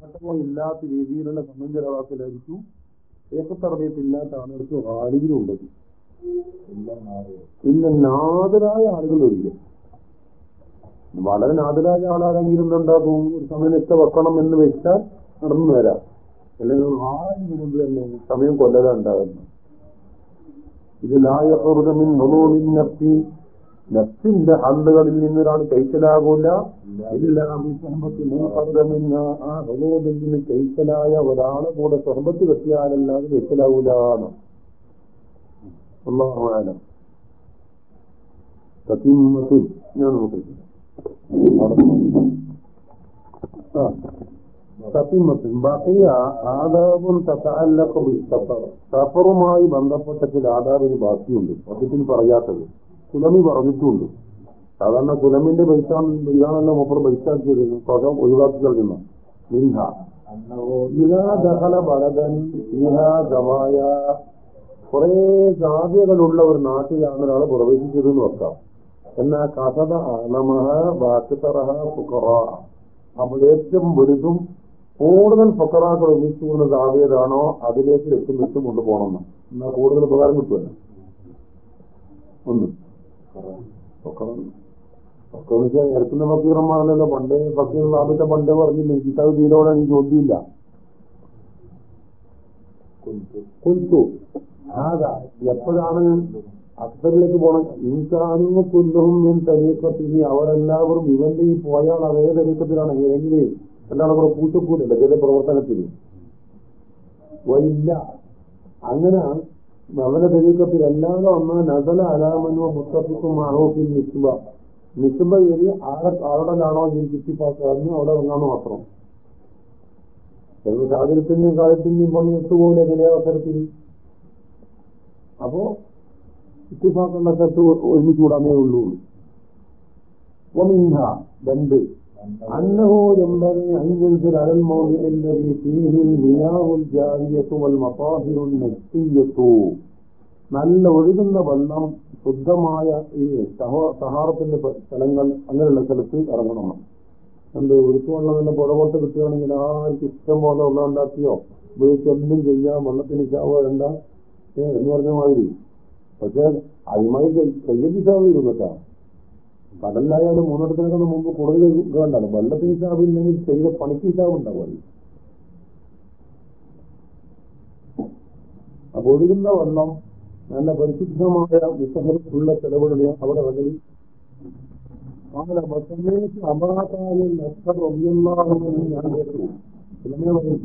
ഘട്ടമോ ഇല്ലാത്ത രീതിയിലുള്ള സമയം ചെലവാക്കലായിരിക്കും ഏകത്തറബിയത്തില്ലാത്ത ആളുകൾക്ക് ഉള്ളത് പിന്നെ നാദരായ ആളുകൾ ഒഴികെ. വളരെ നാദരായ ആളാരെങ്കിലും എന്താകും ഒരു സമയം എത്ര വെക്കണം എന്ന് വെച്ചാൽ നടന്നു വരാം. അല്ലെങ്കിൽ ആരെങ്കിലും തന്നെ സമയം കൊല്ലലുണ്ടാകുന്നു ഇത് ലായപ്രവൃതമിൻ നൊലോമിൻ നഫ്സി നഫ്സിന്റെ ഹന്തുകളിൽ നിന്നൊരാൾ കൈച്ചലാകൂല. ഇല്ലാമിന്ന ഒരാൾ കൂടെ സ്വർബത്ത് കെട്ടിയാലല്ലാതെ കൈച്ചലാകൂലാണ് അള്ളാഹുമാനം സത്യത്തിൽ ആദാബും സഫറുമായി ബന്ധപ്പെട്ട ചില ആദാബിന് ബാക്കിയുണ്ട്. സത്യത്തിൽ പറയാത്തത്. കുലമി പറഞ്ഞിട്ടുണ്ട്. സാധാരണ കുലമിന്റെ പൈസ ഇതാണല്ലോ മൂപ്പർ പൈസാക്കിയത് കുറച്ച് ഒഴിവാക്കി കളഞ്ഞു മിൻഹ. കുറെ സാധ്യതകളുള്ള ഒരു നാട്ടിലാണ് ഒരാൾ പ്രവേശിച്ചതെന്ന് വെക്കാം. എന്നാ കഥത ആലമഹ ബാക്കിത്തറഹ ഫുക്കറ ഏറ്റവും വലുതും കൂടുതൽ ഫുക്കറാക്കൾ ഒന്നിച്ചു കൊണ്ട് സാധ്യതയാണോ അതിലേക്ക് ലക്ഷ്യം വെച്ചും കൊണ്ടുപോകണം. എന്നാൽ കൂടുതൽ ഉപകാരം കിട്ടുമല്ലോ? ഒന്ന് ഫക്കർ വെച്ചാൽ ഫക്കീറന്മാരല്ലോ പണ്ടേ ഫക്കീർ ലാഭിച്ച പണ്ട് പറഞ്ഞില്ലേ കിതാബ് തീരോടെ എനിക്ക് ചോദ്യമില്ല കൊൽത്തു ആകാ എപ്പോഴാണ് അക്തറിലേക്ക് പോണം ഇൻസാനും കുല്ലും എൻ തരീക്കത്തിന് അവരെല്ലാവരും ഇവന്റെ ഈ പോയാൽ അതേ തരീക്കത്തിലാണ് എങ്കിൽ എന്താണ് അവിടെ പൂച്ചക്കൂലല്ല ചില പ്രവർത്തനത്തിന്? വരില്ല അങ്ങനെ അവന്റെ തരീക്കത്തിൽ അല്ലാതെ വന്ന നസല അലാമനോ മുത്തപ്പിക്കും ആഹോഫിൻ നിസ്ബ നിസ്ബ ഏരി ആടെ ആരുടെലാണോ എനിക്ക് ഇത്തിപ്പാക്കാന്ന് അവിടെ വന്നാന്ന് മാത്രം. സാഹചര്യത്തിന്റെയും കാലത്തിന്റെയും പണി ഒത്തുപോലെ ചില അവസരത്തിൽ. അപ്പോ ഇത്തിഫാക്കുള്ള സ്ഥലത്ത് ഒരുമിച്ച് കൂടാമേ ഉള്ളൂ. ഒമിൻഹ രണ്ട്. أنه ينبغي أن ينزل على الموضع الذي فيه المياه الجارية والمطاهر النجسية നല്ല ഒഴുകുന്ന വെള്ളം ശുദ്ധമായ ഈ സഹാറത്തിന്റെ സ്ഥലങ്ങൾ അങ്ങനെയുള്ള സ്ഥലത്ത് ഇറങ്ങണം എന്ത് ഒഴുക്ക് വെള്ളം തന്നെ പുഴ പോലത്തെ കിട്ടുകയാണെങ്കിൽ ആർക്കും ഇഷ്ടം പോലെ വെള്ളം ഉണ്ടാക്കിയോ ഉപയോഗിച്ച് എന്തും ചെയ്യാം വെള്ളത്തിന് ചാവോ വേണ്ട ഏ എന്ന് പറഞ്ഞ മാതിരി പക്ഷെ അതുമായി കയ്യിൽ ചാവ് വരും കേട്ടോ കടലിലായാലും മൂന്നിടത്തിനൊക്കെ മുമ്പ് കൂടുതൽ വേണ്ടല്ലോ വെള്ളത്തിന് ഇല്ലെങ്കിൽ ചെയ്ത പണിക്ക് ഹിസാബ് ഉണ്ടാവും അപ്പൊ ഒഴുകുന്ന വെള്ളം നല്ല പരിശുദ്ധമായ വിസഹരത്തിലുള്ള ചെലവുകളുടെ അവിടെ വകയിൽ അങ്ങനെ ബസമേക്ക് എത്ര ഒന്നാകുമെന്ന് ഞാൻ കേട്ടു. പിന്നെ പറയും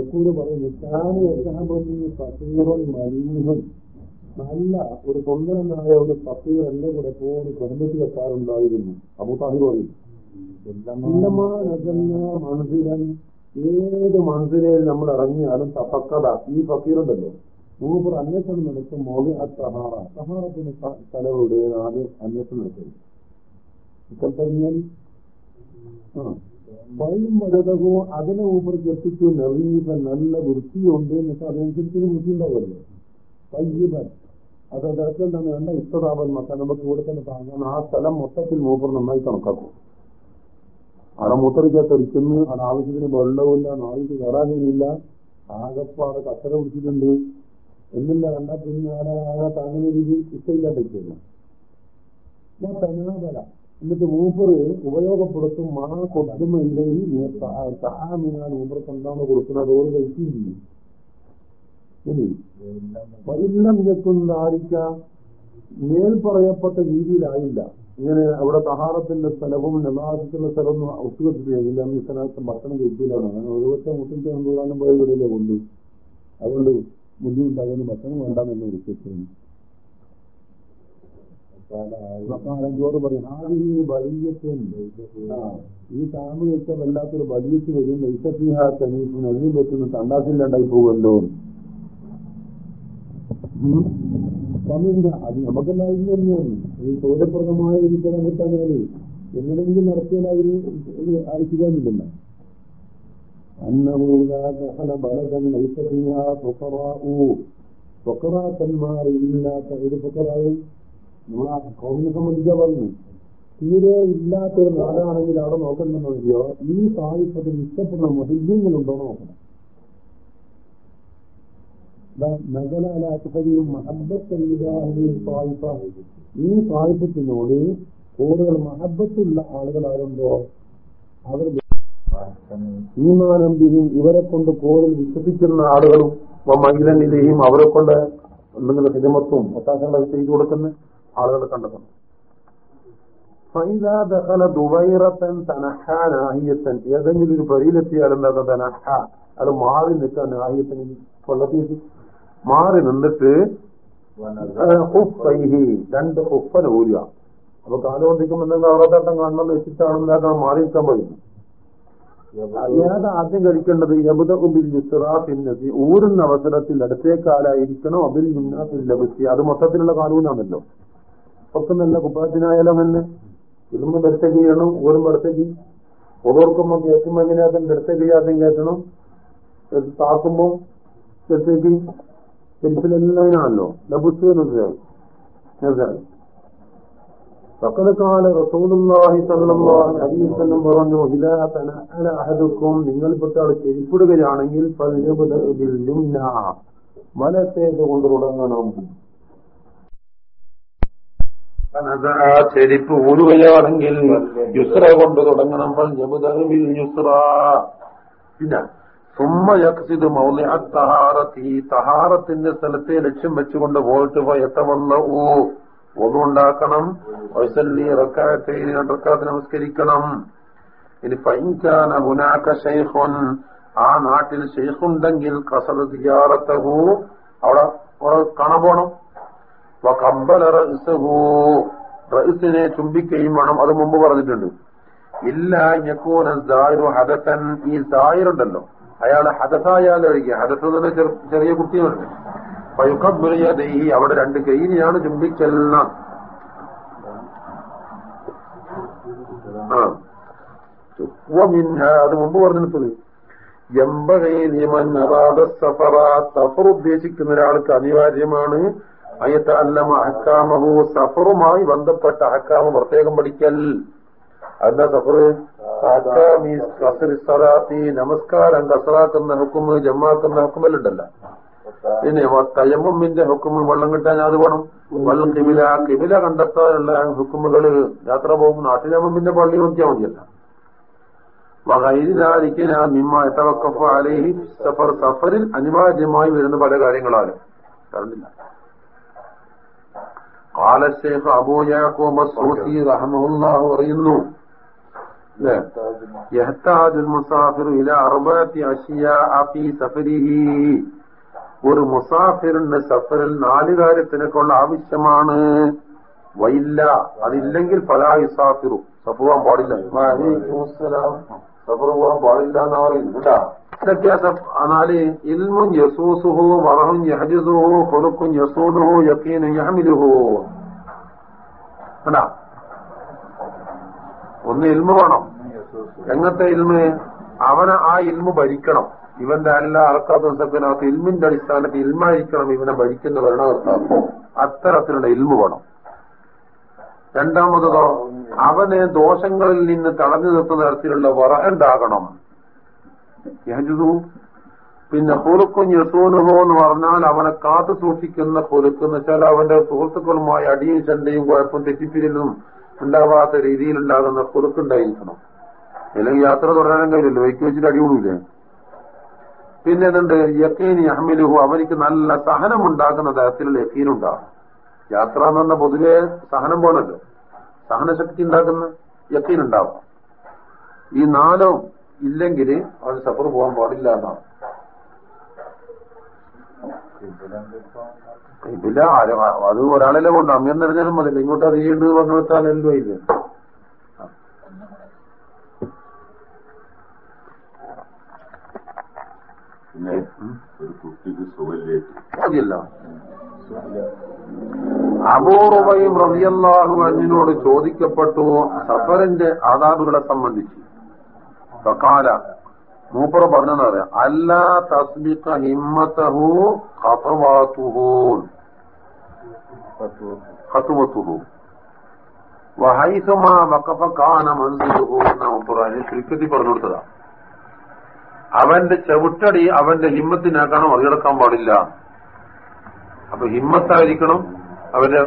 എപ്പോഴും പറയും നിത്താന് യഥാപതി ഫസീറൻ മരീഹൻ നല്ല ഒരു സ്വന്തനായ ഒരു ഫസീർ എന്റെ കൂടെ പോലും കുടുംബത്തിൽ വെക്കാറുണ്ടായിരുന്നു അബു താഹിർ പറയും മനസ്സിലൻ ഏത് മനസ്സിലെ നമ്മൾ ഇറങ്ങിയാലും തപ്പക്കഥ ഈ ഫക്കീറുണ്ടല്ലോ. മൂപ്പർ അന്വേഷണം നടത്തും മോളി ആ സഹാറ സഹാറത്തിന് തലവരുടെ ആദ്യം അന്വേഷണം നടത്തും. ഇപ്പോൾ കഴിഞ്ഞാൽ ആ. വൈകും അതിനെ മൂപ്പർക്ക് എത്തിച്ചു നവീപ നല്ല വൃത്തിയുണ്ട് എന്നിട്ട് അതനുസരിച്ച് വൃത്തി ഉണ്ടാവുമല്ലോ വൈകിപൻ അത് എന്താണ്? വേണ്ട ഇഷ്ടതാപൻ മക്കൾ നമുക്ക് ഇവിടെ തന്നെ താങ്ങാൻ ആ സ്ഥലം മൊത്തത്തിൽ മൂപ്പർ നന്നായി കണക്കാക്കും. അവിടെ മൂത്രയ്ക്കകത്തൊരിക്കുന്നു അത് ആവശ്യത്തിന് വെള്ളവുമില്ല നാളിക്ക് കയറാനില്ല ആകപ്പാട് കച്ചറ പിടിച്ചിട്ടുണ്ട്. എന്നില്ല കണ്ടാൽ പിന്നെ ആ താങ്ങുന്ന രീതി ഇഷ്ടമില്ലാണ്ടിരിക്കുന്നു തന്നാതല എന്നിട്ട് മൂപ്പർ ഉപയോഗപ്പെടുത്തും മാ കൊടുക്കുന്നില്ലെങ്കിൽ സഹാമിനാൽ മൂപ്പർക്ക് എന്താണ് കൊടുക്കുന്നത്. ഓരോ കഴിച്ചില്ല വൈലം ഞെക്കുന്ന ആരിക്ക മേൽ പറയപ്പെട്ട രീതിയിലായില്ല. ഇങ്ങനെ അവിടെ തഹാറത്തിന്റെ സ്ഥലവും നമാസത്തിന്റെ സ്ഥലവും ഒത്തുകെട്ടില്ല ഈ സ്ഥലത്ത് ഭക്ഷണം കഴിക്കില്ലാണ് അങ്ങനെ ഒരു വർഷം മുട്ടിന്റെ കൊണ്ടുപോകാനും പോയ വീടിലെ കൊണ്ട്. അതുകൊണ്ട് ബുദ്ധിമുട്ടാകുന്ന ഭക്ഷണം വേണ്ടാമെന്ന് വിശ്വസിക്കുന്നു ഈ വലിയത്തുണ്ട് ഈ താമ്പ് വെച്ച വല്ലാത്തൊരു ബലിയത്ത് വരും. വൈസത്തിഹാത്തനീഫ് അതിനും പറ്റുന്ന തണ്ടാസിലുണ്ടായി പോകുമല്ലോ സ്വാമിന്റെ അത് തന്നെയാണ് ഈ സൗരപ്രദമായ സ്ഥലം കിട്ടാൻ എങ്ങനെയെങ്കിലും നടത്തിയാൽ അവർ ബലകൻ ഫൊക്കറാക്കന്മാർ ഇല്ലാത്ത ഒരു ഫൊക്കറായി നമ്മൾ ആ കൗമിനെ സംബന്ധിച്ചാ പറഞ്ഞു തീരെ ഇല്ലാത്തൊരു നാടാണെങ്കിൽ അവിടെ നോക്കണമെന്നില്ലയോ ഈ സാഹിത്യത്തിൽ ഇഷ്ടപ്പെടുന്ന മുഹിദ്യങ്ങളുണ്ടോ നോക്കണം. നഗലാലാസുപതിയും മഹബത്തല്ലാഹുവിൻ സാഹിബ ഈ സായിപ്പത്തിനോട് കൂടുതൽ മഹബത്തുള്ള ആളുകളാകുമ്പോ അവർ ഈമാനന്ദിയും ഇവരെ കൊണ്ട് കൂടുതൽ വിശ്വസിക്കുന്ന ആളുകളും മൈലനിലെയും അവരെ കൊണ്ട് എന്തെങ്കിലും ഹിതമത്വം ഒത്താശങ്ങൾ ചെയ്തു കൊടുക്കുന്ന ആളുകൾ കണ്ടെത്തണം ഏതെങ്കിലും ഒരു പരിയിലെത്തിയാൽ എന്താ തനഹ? അത് മാറി നിൽക്കാൻ ആഹിയത്തിന് കൊള്ളത്തേക്ക് മാറി നിന്നിട്ട് രണ്ട് ഹുഫന ഊരുക. അപ്പൊ കാലുകൊണ്ടിരിക്കുമ്പോൾ എന്തെങ്കിലും അവറത്തട്ടം കാണണമെന്ന് വെച്ചിട്ടാണ് എന്താക്കണം മാറി നിൽക്കാൻ പറയുന്നു ഏതാ ആദ്യം കഴിക്കേണ്ടത് യബുദുബിൽ ഊരുന്ന അവസരത്തിൽ അടുത്തേക്കാലായിരിക്കണം? അബിൽ മുന്നാഫിൽ ലഭിച്ചി അത് മൊത്തത്തിലുള്ള കാലൂനാണല്ലോ. നല്ല കുപ്പാത്തിനായാലും തന്നെ ഇരുമ്പ് അടുത്തേക്ക് ചെയ്യണം. ഊരും അടുത്തേക്ക് ഒതോർക്കുമ്പോ കയറ്റുമ്പോ എങ്ങനെയാക്കും അടുത്തേക്ക് ചെയ്യാതെ കയറ്റണം? താക്കുമ്പോ അടുത്തേക്ക് ശരിപ്പിലെല്ലാം ഇതിനാണല്ലോ ലബുസ് എന്നത് റസൂലുള്ളാഹി സല്ലല്ലാഹു അലൈഹി വസല്ലം പറഞ്ഞു ഇദാ തനഅല അഹദുക്കും നിങ്ങളിൽപ്പെട്ട ആൾ ചെരിപ്പിടുകയാണെങ്കിൽ വലത്തേത് കൊണ്ട് തുടങ്ങണം. ചെരിപ്പ് ഊരുകയാണെങ്കിൽ യുസ്ര കൊണ്ട് തുടങ്ങണം. പിന്നെ സുമ്മ തഹാറത്തി. തഹാറത്തിന്റെ സ്ഥലത്തെ ലക്ഷ്യം വെച്ചുകൊണ്ട് പോയിട്ട് എത്തവന്ന ഓ ഒന്നുണ്ടാക്കണം വൈസല്ലി റക്കാത്തൈന് റക്കാത്ത് നമസ്കരിക്കണം. ഇനി ഫൈൻകാന മുനാക്ക ഷെയ്ഖുൻ ആ നാട്ടിൽ ഷെയ്ഖുണ്ടെങ്കിൽ കസർ തിയാറത്തഹു അവിടെ അവിടെ പോണം. കമ്പല റഹു റഹസിനെ ചുംബിക്കുകയും വേണം. അത് മുമ്പ് പറഞ്ഞിട്ടുണ്ട്. ഇല്ല ഞക്കൂന ഹദസൻ ഈ ദായിരുണ്ടല്ലോ അയാൾ ഹദസായാലും ഒഴിക്കുക ഹദസ് ചെറിയ കുട്ടികളുണ്ട് ദൈഹി അവിടെ രണ്ട് കൈയിനെയാണ് ചുംബിക്കല്ല അത് മുമ്പ് പറഞ്ഞിട്ടുണ്ട് സഫറ. ഉദ്ദേശിക്കുന്ന ഒരാൾക്ക് അനിവാര്യമാണ്. അയത്ത അല്ലമ അഹക്കാമഹു സഫറുമായി ബന്ധപ്പെട്ട അഹക്കാമ പ്രത്യേകം പഠിക്കൽ. അതെന്താ സഫറ്? സറാത്തി നമസ്കാരം കസറാക്കുന്ന ഹുക്കുമ് ജമ്മാക്കുന്ന ഹുക്കുമല്ലുണ്ടല്ല പിന്നെ തയമ്മിന്റെ ഹുക്കുമ് വെള്ളം കിട്ടാൻ അത് വേണം. വെള്ളം കിമില കിമില കണ്ടെത്താനുള്ള ഹുക്കുമുകളിൽ യാത്ര പോകും. നാട്ടിലമ്മിന്റെ പള്ളി നോക്കിയാൽ മതിയല്ല. വകൈരിതായിരിക്കും മിമ്മ എത്തവക്കഫ് അലേഹി സഫർ. സഫറിൽ അനിവാര്യമായി വരുന്ന പല കാര്യങ്ങളാണ്. കറണ്ടില്ല കാലശേഖ അബൂയാക്കോ മസൂസി റഹമുല്ലാഹു പറയുന്നു رحمه الله പറയുന്നു يحتاج المسافر إلى أربعة أشياء في سفره ഒരു മുസാഫിറിന്റെ സഫറിൽ നാല് കാര്യത്തിനൊക്കെയുള്ള ആവശ്യമാണ് വയില്ല അതില്ലെങ്കിൽ ഫലാ യുസാഫിറു സഫ് പോകാൻ പാടില്ല സഫർ പോകാൻ പാടില്ല എന്നാ പറയുന്നുണ്ടാ എന്നാല് ഇൽമുൻ യസൂസുഹു വറഹുൻ യഹജുസുഹു കൊലുക്കും യസൂദുഹു യക്കീനും യഹമിലുഹു കണ്ടാ ഒന്ന് ഇൽമ വേണം. എങ്ങനത്തെ ഇൽമ്? അവനെ ആ ഇൽമ ഭരിക്കണം. ഇവന്റെ എല്ലാ അറക്കാത്ത സക്കനകത്ത് ഇൽമിന്റെ അടിസ്ഥാനത്തിൽ ഇൽമായിരിക്കണം ഇവനെ ഭരിക്കുന്ന ഭരണകർത്താവ്. അത്തരത്തിലുള്ള ഇൽമു വേണം. രണ്ടാമതോ അവനെ ദോഷങ്ങളിൽ നിന്ന് തടഞ്ഞു നിർത്തുന്ന തരത്തിലുള്ള വറഹുണ്ടാകണം പിന്നെ പൊറുക്കും യസൂനുഹോ എന്ന് പറഞ്ഞാൽ അവനെ കാത്തു സൂക്ഷിക്കുന്ന പൊറുക്കെന്ന് വെച്ചാൽ അവന്റെ സുഹൃത്തുക്കളുമായി അടിയും ചണ്ടയും കുഴപ്പം തെറ്റിപ്പിരിലും ഉണ്ടാവാത്ത രീതിയിലുണ്ടാകുന്ന കൊടുക്കുണ്ടായിരിക്കണം അല്ലെങ്കിൽ യാത്ര തുടരാനും കഴിയില്ലല്ലോ വൈക്ക് വെച്ചിട്ട് അടികൂടില്ലേ പിന്നെ എന്തുണ്ട്? യക്കീൻ അഹമ്മലുഹു അവനിക്ക് നല്ല സഹനം ഉണ്ടാക്കുന്ന തരത്തിലുള്ള യക്കീൻ ഉണ്ടാകും യാത്ര എന്ന് പറഞ്ഞ പൊതുവെ സഹനം പോണല്ലോ. സഹനശക്തി ഉണ്ടാക്കുന്ന യക്കീൻ ഉണ്ടാവും. ഈ നാലോ ഇല്ലെങ്കിൽ അവന് സഫർ പോകാൻ പാടില്ല എന്നാണ്. ഇതില്ല അത് ഒരാളല്ലേ കൊണ്ട് അമ്മ നിറഞ്ഞാലും മതി. ഇങ്ങോട്ട് അറിയേണ്ടത് പറഞ്ഞു വെച്ചാലല്ലോ ഇല്ല പിന്നെ ഒരു കുട്ടിക്ക് സുഖല്ലേക്ക് അപൂർവയും അബൂറുബയും റബിയല്ലാഹു അഞ്ഞിനോട് ചോദിക്കപ്പെട്ടു സഫറിന്റെ ആദാബുകളെ സംബന്ധിച്ച്. സക്കാല മൂപ്പറ പറഞ്ഞെന്ന് പറയാം. അല്ല തസ്ബിക്ക ഹിമ്മത്തഹു ഖുർആനിൽ ചുരുക്കത്തിൽ പറഞ്ഞു കൊടുത്തതാ. അവന്റെ ചവിട്ടടി അവന്റെ ഹിമ്മത്തിനാക്കണം മറികടക്കാൻ പാടില്ല. അപ്പൊ ഹിമ്മത്തായിരിക്കണം അവന്റെ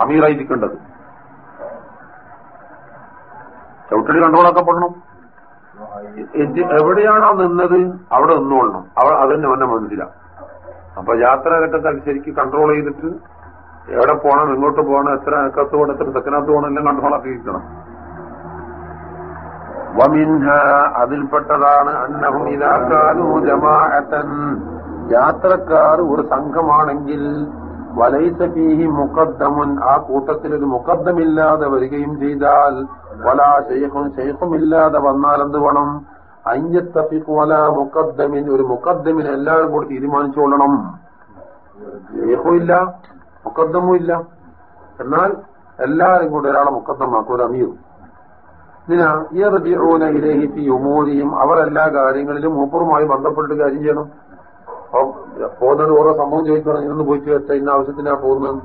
അമീറായിരിക്കേണ്ടത്. ചവിട്ടടി കണ്ടുകൊണ്ടാക്കപ്പെടണം എവിടെയാണോ നിന്നത് അവിടെ നിന്നോളണം. അവിടെ അതന്നെ അവന്റെ മനസ്സിലാണ് അപ്പൊ യാത്രാഘട്ടത്തെ കൺട്രോൾ ചെയ്തിട്ട് എവിടെ പോകണം എങ്ങോട്ട് പോകണം എത്ര അക്കത്ത് പോകണം എത്ര തെക്കനകത്ത് പോകണം എല്ലാം കൺട്രോൾ ആക്കിയിരിക്കണം വമിൻഹ അതിൽപ്പെട്ടതാണ് അന്നഹും ജമാഅത്തൻ യാത്രക്കാർ ഒരു സംഘമാണെങ്കിൽ വലൈസ ഫീഹി മുഖദ്ദമുൻ ആ കൂട്ടത്തിൽ ഒരു മുഖദ്ദമില്ലാതെ വരികയും ചെയ്താൽ വലാ ശൈഖും ശൈഖുമില്ലാതെ വന്നാൽ എന്ത് വേണം? അയ്യത്തഫിഖ് വല മുഖദ്ദമിൻ. ഒരു മുഖദ്ദമിന് എല്ലാവരും കൂടി തീരുമാനിച്ചുകൊള്ളണം ഷെയ്ഖും ഇല്ല മുഖദ്ദമും ഇല്ല. എന്നാൽ എല്ലാവരും കൂടി ഒരാളെ മുഖദ്ദമാക്കും ഒരു അമീർ ഇതിനാ ഈ ഉമൂരിയും അവർ എല്ലാ കാര്യങ്ങളിലും മൂപ്പറുമായി ബന്ധപ്പെട്ട് കാര്യം ചെയ്യണം. പോകുന്നത് ഓരോ സംഭവം ചോദിക്കണം ഇന്ന് പോയിട്ട് വെച്ച ഇന്ന ആവശ്യത്തിനാ പോകുന്നത്?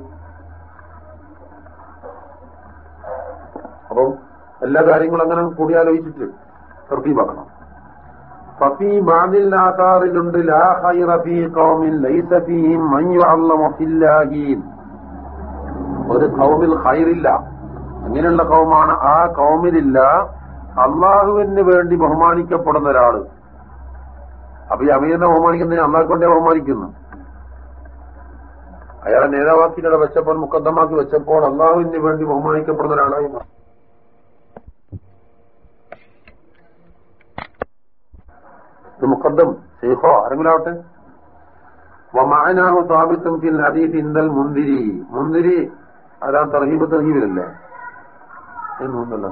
അപ്പം എല്ലാ കാര്യങ്ങളും അങ്ങനെ യുഅല്ലമു ഫില്ലാഹി. ഒരു കൗമിൽ ഹൈറില്ല അങ്ങനെയുള്ള കൗമാണ് ആ കൗമിലില്ല അള്ളാഹുവിന് വേണ്ടി ബഹുമാനിക്കപ്പെടുന്ന ഒരാൾ. അപ്പൊ ഈ അമീറിനെ ബഹുമാനിക്കുന്നതിന് അള്ളാഹ് കൊണ്ടേ ബഹുമാനിക്കുന്നു. അയാളെ നേതാവാക്കിയുടെ വെച്ചപ്പോൾ മുക്കദ്ദമാക്കി വെച്ചപ്പോൾ അള്ളാഹുവിന് വേണ്ടി ബഹുമാനിക്കപ്പെടുന്ന ഒരാളായി മുക്കദ്ദം ഷെയ്ഖോ ആരെങ്കിലാവട്ടെ വമാനാഹു സാബിത്തും ഫിൽ ഹദീസ് ഇന്ദൽ മുന്തിരി. മുന്തിരി അതാ തർഹീബ് തർഹീബിലല്ലേ? എന്നൊന്നല്ല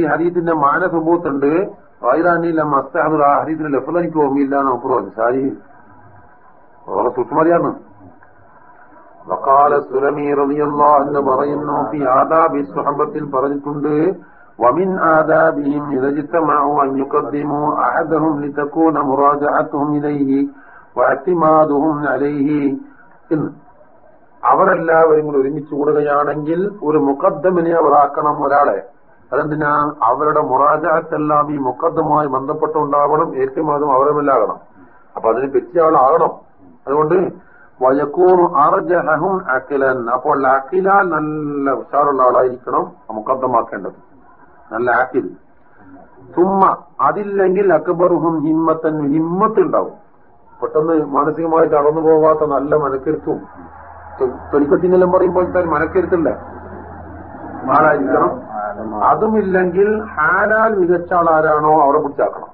ഈ ഹരീത്തിന്റെ മാന സുബൂത്തുണ്ട് വൈറാനിയില്ല മസ്താഹുൽ ആ ഹദീസിന്റെ ലഫ്ല എനിക്ക് ഓർമ്മയില്ല നമുക്ക് പറഞ്ഞു സാരി വളരെ സൂക്ഷ്മതയാണ് വക്കാല സുലമി റളിയല്ലാഹു അൻഹു പറയുന്നു ഫി ആദാബി സുഹബത്തിൽ പറഞ്ഞിട്ടുണ്ട് ومن آدابهم إذا اجتمعوا أن يقدموا أحدهم لتكون مراجعتهم إليه واعتمادهم عليه എന്ന് അവരെല്ലാവരും കൂടി ഒരുമിച്ച് കൂടുകയാണെങ്കിൽ ഒരു മുഖദ്ദമിനെ അവർ ആക്കണം ഒരാളെ അതെന്തിനാ? അവരുടെ മുറാജാത്തെല്ലാം ഈ മുക്കദ്ദുമായി ബന്ധപ്പെട്ടുണ്ടാവണം ഏറ്റവും അതും അവരുമില്ലാകണം അപ്പൊ അതിന് പറ്റിയ ആളാകണം. അതുകൊണ്ട് വയക്കൂർ അർജഹും അഖിലൻ. അപ്പോൾ അഖില നല്ല ഉഷാറുള്ള ആളായിരിക്കണം മുക്കദ്ദമാക്കേണ്ടത് നല്ല ആക്കിൽ തുമ്മ അതില്ലെങ്കിൽ അക്ബറുഹും ഹിമ്മത്തൻ ഹിമ്മത്ത് ഉണ്ടാവും പെട്ടെന്ന് മാനസികമായിട്ട് അടന്നു പോവാത്ത നല്ല മനക്കരുത്തും. തൊലിക്കത്തിനെല്ലാം പറയുമ്പോൾ മനക്കരുത്തില്ല? ആളായിരിക്കണം. അതുമില്ലെങ്കിൽ ഹാലാൽ മികച്ച ആൾ ആരാണോ അവിടെ പിടിച്ചാക്കണം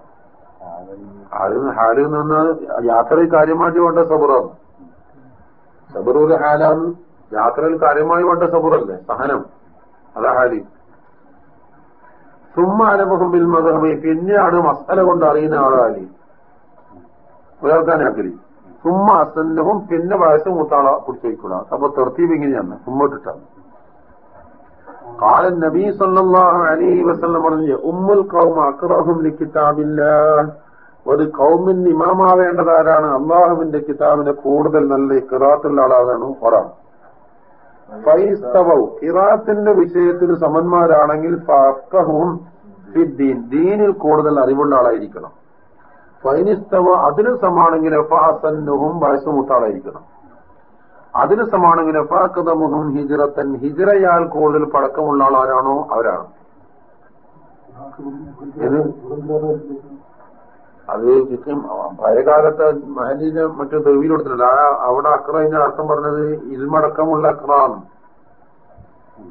ഹാലിൽ ഹാലിൽ നിന്ന് യാത്രയിൽ കാര്യമായിട്ട് വേണ്ട സബറാണ്. സബുറൂര് ഹാലാൽ യാത്രയിൽ കാര്യമായി വേണ്ട സബറല്ലേ? സഹനം. അതാ ഹാലി. സുമ്മ അനുഭവം ബിൽ മതമി പിന്നെയാണ് മസല കൊണ്ട് അറിയുന്ന ആളാലി ഒരാൾക്കാനാക്കലി സുമ്മ അസന്നവും പിന്നെ വയസ്സ് മൂത്താളെ പിടിച്ചു വയ്ക്കൂടാ. അപ്പൊ തെർത്തി ഇങ്ങനെയാണ്. സുമ്മട്ടിട്ടാണ് قال النبي صلى الله عليه وسلم പറഞ്ഞു ഉമ്മുൽ ഖൗമ അക്റഹും ലികിതാബില്ലാഹ് ഒരു കൗമിന് ഇമാമാവേണ്ടത് ആരാണ് അള്ളാഹുവിന്റെ കിതാബിനെ കൂടുതൽ നല്ല കിറാത്തുള്ള ആളാണ് ഒരാൾ ഫൈസ്തവൗ കിറാത്തിന്റെ വിഷയത്തിൽ സമന്മാരാണെങ്കിൽ ഫഖഹും ഫിദ്ദീൻ ദീനിൽ കൂടുതൽ അറിവുള്ള ആളായിരിക്കണം ഫൈനിസ്തവ അതിന് സമാണെങ്കിൽ ഫാസന്നുഹും വയസ്സുമുട്ടാളായിരിക്കണം അതിന് സമാണെങ്കിൽ ഫാക്കതമുഹും ഹിജറത്തൻ ഹിജറയാൽ കൂടുതൽ പഴക്കമുള്ള ആളാരാണോ? അവരാണ്. ഇത് അത് ചുറ്റും പഴയകാലത്ത് മഹലിന് മറ്റു തെളിവിൽ കൊടുത്തിട്ടുണ്ട്. ആ അവിടെ അക്രമിന്റെ അർത്ഥം പറഞ്ഞത് ഇൽമടക്കമുള്ള അക്രാണ്.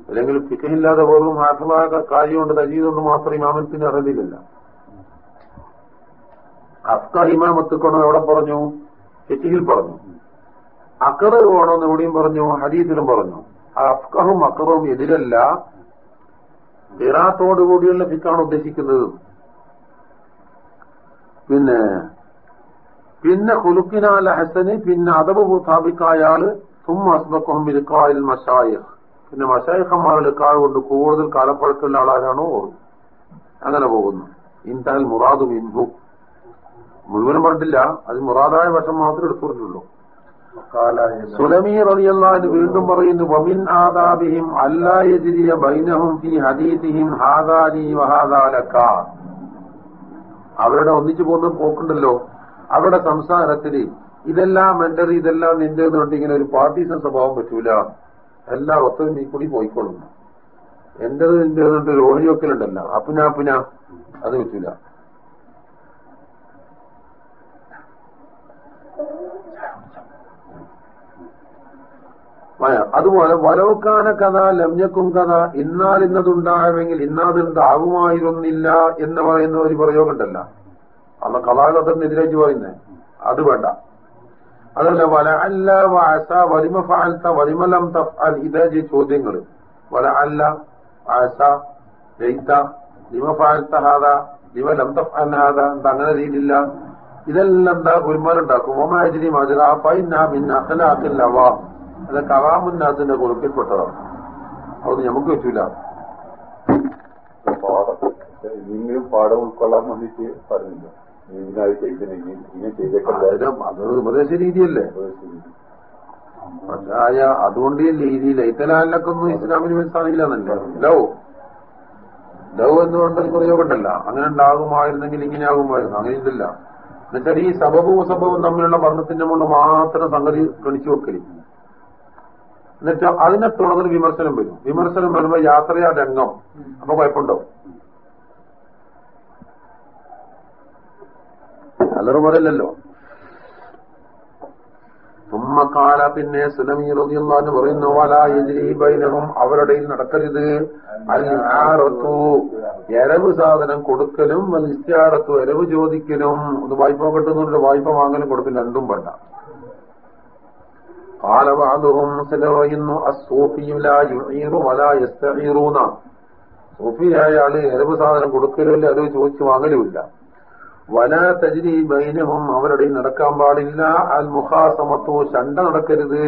അല്ലെങ്കിൽ ഫിക്കഹില്ലാതെ വെറും ഹാഫിളായ കാര്യമുണ്ട് തജീദൊന്നും മാത്രം ഇമാമത്തിന് അറിവില്ല അസ്ക ഇമാമത്തുക്കൊണ്ട് എവിടെ പറഞ്ഞു? ഫിക്കിഹിൽ പറഞ്ഞു. അക്കറ് വേണമെന്ന് എവിടെയും പറഞ്ഞു ഹദീസിലും പറഞ്ഞു. അഫ്കഹും അക്കറും എതിരല്ല. ഇറാത്തോടുകൂടിയുള്ള ഫിക്കാണ് ഉദ്ദേശിക്കുന്നത്. പിന്നെ പിന്നെ കുലുക്കിനാൽ ഹസന് പിന്നെ അതവ് സ്ഥാപിക്കായാൽ സുമ്മസ്ബക്കും അസ്ബക്കും ഇൽക്കായിൽ മഷായഹ് പിന്നെ മഷായഹന്മാരുടെ കാൾ കൊണ്ട് കൂടുതൽ കാലപ്പഴക്കമുള്ള ആളാരാണോ? അങ്ങനെ പോകുന്നു. ഇന്താൽ മുറാദു ഇൻഹു. മുഴുവനും പറഞ്ഞിട്ടില്ല. അത് മുറാദായ വശം മാത്രമേ എടുത്തുകൊണ്ടുള്ളൂ സുലമി റളിയല്ലാഹു വീണ്ടും പറയുന്നു വമിൻ ആദാബിഹിം അല്ലാ യജ്രിയ ബൈനഹും ഫീ ഹദീസിഹിം ഹാദാനി വഹാദാ ലക അവരുടെ ഒന്നിച്ചു പോകുന്ന പോക്കുണ്ടല്ലോ. അവരുടെ സംസാരത്തിൽ ഇതെല്ലാം എന്റെ ഇതെല്ലാം നിന്റെ എന്നുകൊണ്ട് ഇങ്ങനെ ഒരു പാർട്ടീസൺ സ്വഭാവം പറ്റൂല. എല്ലാം നീ കൂടി പോയിക്കൊള്ളുന്നു. എന്റേത് നിന്റെ എന്നിട്ട് ഒരു ഓണിയൊക്കലുണ്ടല്ലോ അപ്പുന അപ്പുന അത് പറ്റൂല. അതുപോലെ വലോക്കാന കഥ ലംഞ്ഞക്കും കഥ ഇന്നാൽ ഇന്നതുണ്ടാകുമെങ്കിൽ ഇന്നാതുണ്ടാകുമായിരുന്നില്ല എന്ന് പറയുന്ന ഒരു പ്രയോഗമുണ്ടല്ല. അന്ന് കഥാകഥത്തിനെതിരേക്ക് പറയുന്നേ. അത് വേണ്ട. അതല്ല വല അല്ല വാസ വലിമ ഫാൽത്ത വലിമലം തഫാൽ ഇതേ ചോദ്യങ്ങൾ വല അല്ല വാസ ലൈത്ത ലിമ ഫാൽത്ത ഹാദ ലിമ ലം തഫ്അൽ ഹാദ അങ്ങനെ രീതിയില്ല. ഇതെല്ലാം എന്താ ഗുരുമാരുണ്ടാക്കും ഒമാജിരി മജറ ഫൈന മിൻ അഖലാഖിൽ അത് കറാമുന്നാസിന്റെ കുറുക്കിൽപ്പെട്ടതാണ് അത് നമുക്ക് പറ്റൂല. പാഠം ഇനിയും പാഠം ഉൾക്കൊള്ളാൻ വേണ്ടിട്ട് പറഞ്ഞില്ല. ഇതിനായി ചെയ്തില്ലെങ്കിൽ ഇങ്ങനെ ചെയ്തേക്കല്ല. അതൊരു ഉപദേശ രീതിയല്ലേ പക്ഷായ അതുകൊണ്ട് ഈ രീതി ഇസ്ലാമിന് ഇസ്ലാമിന് മനസ്സിലാകില്ലെന്നല്ലേ ലവ് ലവ് എന്നുകൊണ്ട് പ്രയോഗമുണ്ടല്ല. അങ്ങനെ ഉണ്ടാകുമായിരുന്നെങ്കിൽ ഇങ്ങനെ ആകുമായിരുന്നു. അങ്ങനെ ഇല്ല എന്നുവെച്ചാൽ ഈ സബബും സബബും തമ്മിലുള്ള മരണത്തിന്റെ മുകളിൽ മാത്രം സംഗതി ഗണിച്ചു വെക്കൽ. എന്നിട്ട് അതിനെ തുടർന്ന് വിമർശനം വരും. വിമർശനം വരുമ്പോ യാത്രയാ രംഗം. അപ്പൊ കുഴപ്പമുണ്ടാവും. അലറ് പറയില്ലല്ലോ. ഉമ്മക്കാല പിന്നെ സുലമി റളിയല്ലാഹു പറയുന്നു വലായും അവരുടെ നടക്കരുത്. എരവ് സാധനം കൊടുക്കലും വൽ ഇസ്തിയാറത്തു എരവ് ചോദിക്കലും. ഒന്ന് വായ്പ കിട്ടുന്നുണ്ട് വായ്പ വാങ്ങലും കൊടുക്കലും രണ്ടും വേണ്ട. قال بعضهم ചില പറയുന്നു അസൂഫിയും ലാ യുഈറു വലാ യസ്തഈറൂന സൂഫിയായ ആള് എരവ് സാധനം കൊടുക്കലുമില്ല അത് ചോദിച്ചു വാങ്ങലുമില്ല വല തജ്രി ബൈനഹും അവരുടെ നടക്കാൻ പാടില്ല അൽ മുഖാസമത്തു ശണ്ട നടക്കരുത്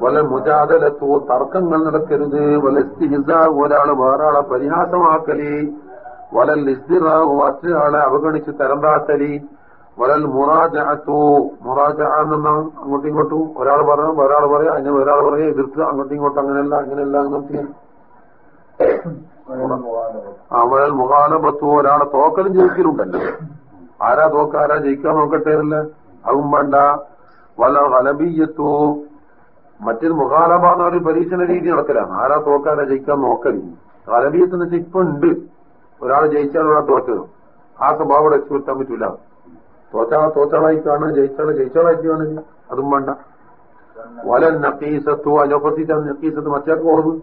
വല മുജാദലത്തു തർക്കങ്ങൾ നടക്കരുത് വല ഇസ്തിഹിസ ഒരാള് വേറാളെ പരിഹാസമാക്കലി വലൽ ഇസ്തിറാഹു മറ്റൊരാളെ അവഗണിച്ച് തരംതാക്കലി വലൽ മുറാജഅത്തു. മുറാജ എന്ന അങ്ങോട്ടും ഇങ്ങോട്ടും ഒരാൾ പറയാം ഒരാൾ പറയാം അതിന് ഒരാൾ പറയാം എതിർത്ത് അങ്ങോട്ടും ഇങ്ങോട്ടും അങ്ങനെയല്ല അങ്ങനെയല്ല അങ്ങനെ അവൾ മുഖാലപത്തു ഒരാളെ തോക്കലും ജയിക്കലുണ്ടല്ലോ. ആരാ തോക്ക ആരാ ജയിക്കാൻ നോക്കട്ടെ എന്നല്ല അതും വേണ്ട. വല ഹലബീയത്തു. മറ്റൊരു മുഖാലബ പറഞ്ഞ പരീക്ഷണ രീതി നടക്കലാണ്. ആരാ തോക്ക ആരാ ജയിക്കാൻ നോക്കലി. ഹലബീയത്ത് എന്ന് വെച്ചാൽ ഇപ്പൊ ഉണ്ട്. ഒരാൾ ജയിച്ചാൽ ഒരാൾ തോറ്റത്. ആ സ്വഭാവം എക്സ്പെക്ട് ചെയ്യാൻ പറ്റൂല. തോറ്റാളെ തോറ്റാളായി കാണുക ജയിച്ചാളെ ജയിച്ചാളായിട്ട് കാണുക അതും വേണ്ട. വല നക്കീസത്തു അലോപ്പസിറ്റ് നക്കീസത്ത് മറ്റേക്ക് കുറവ്.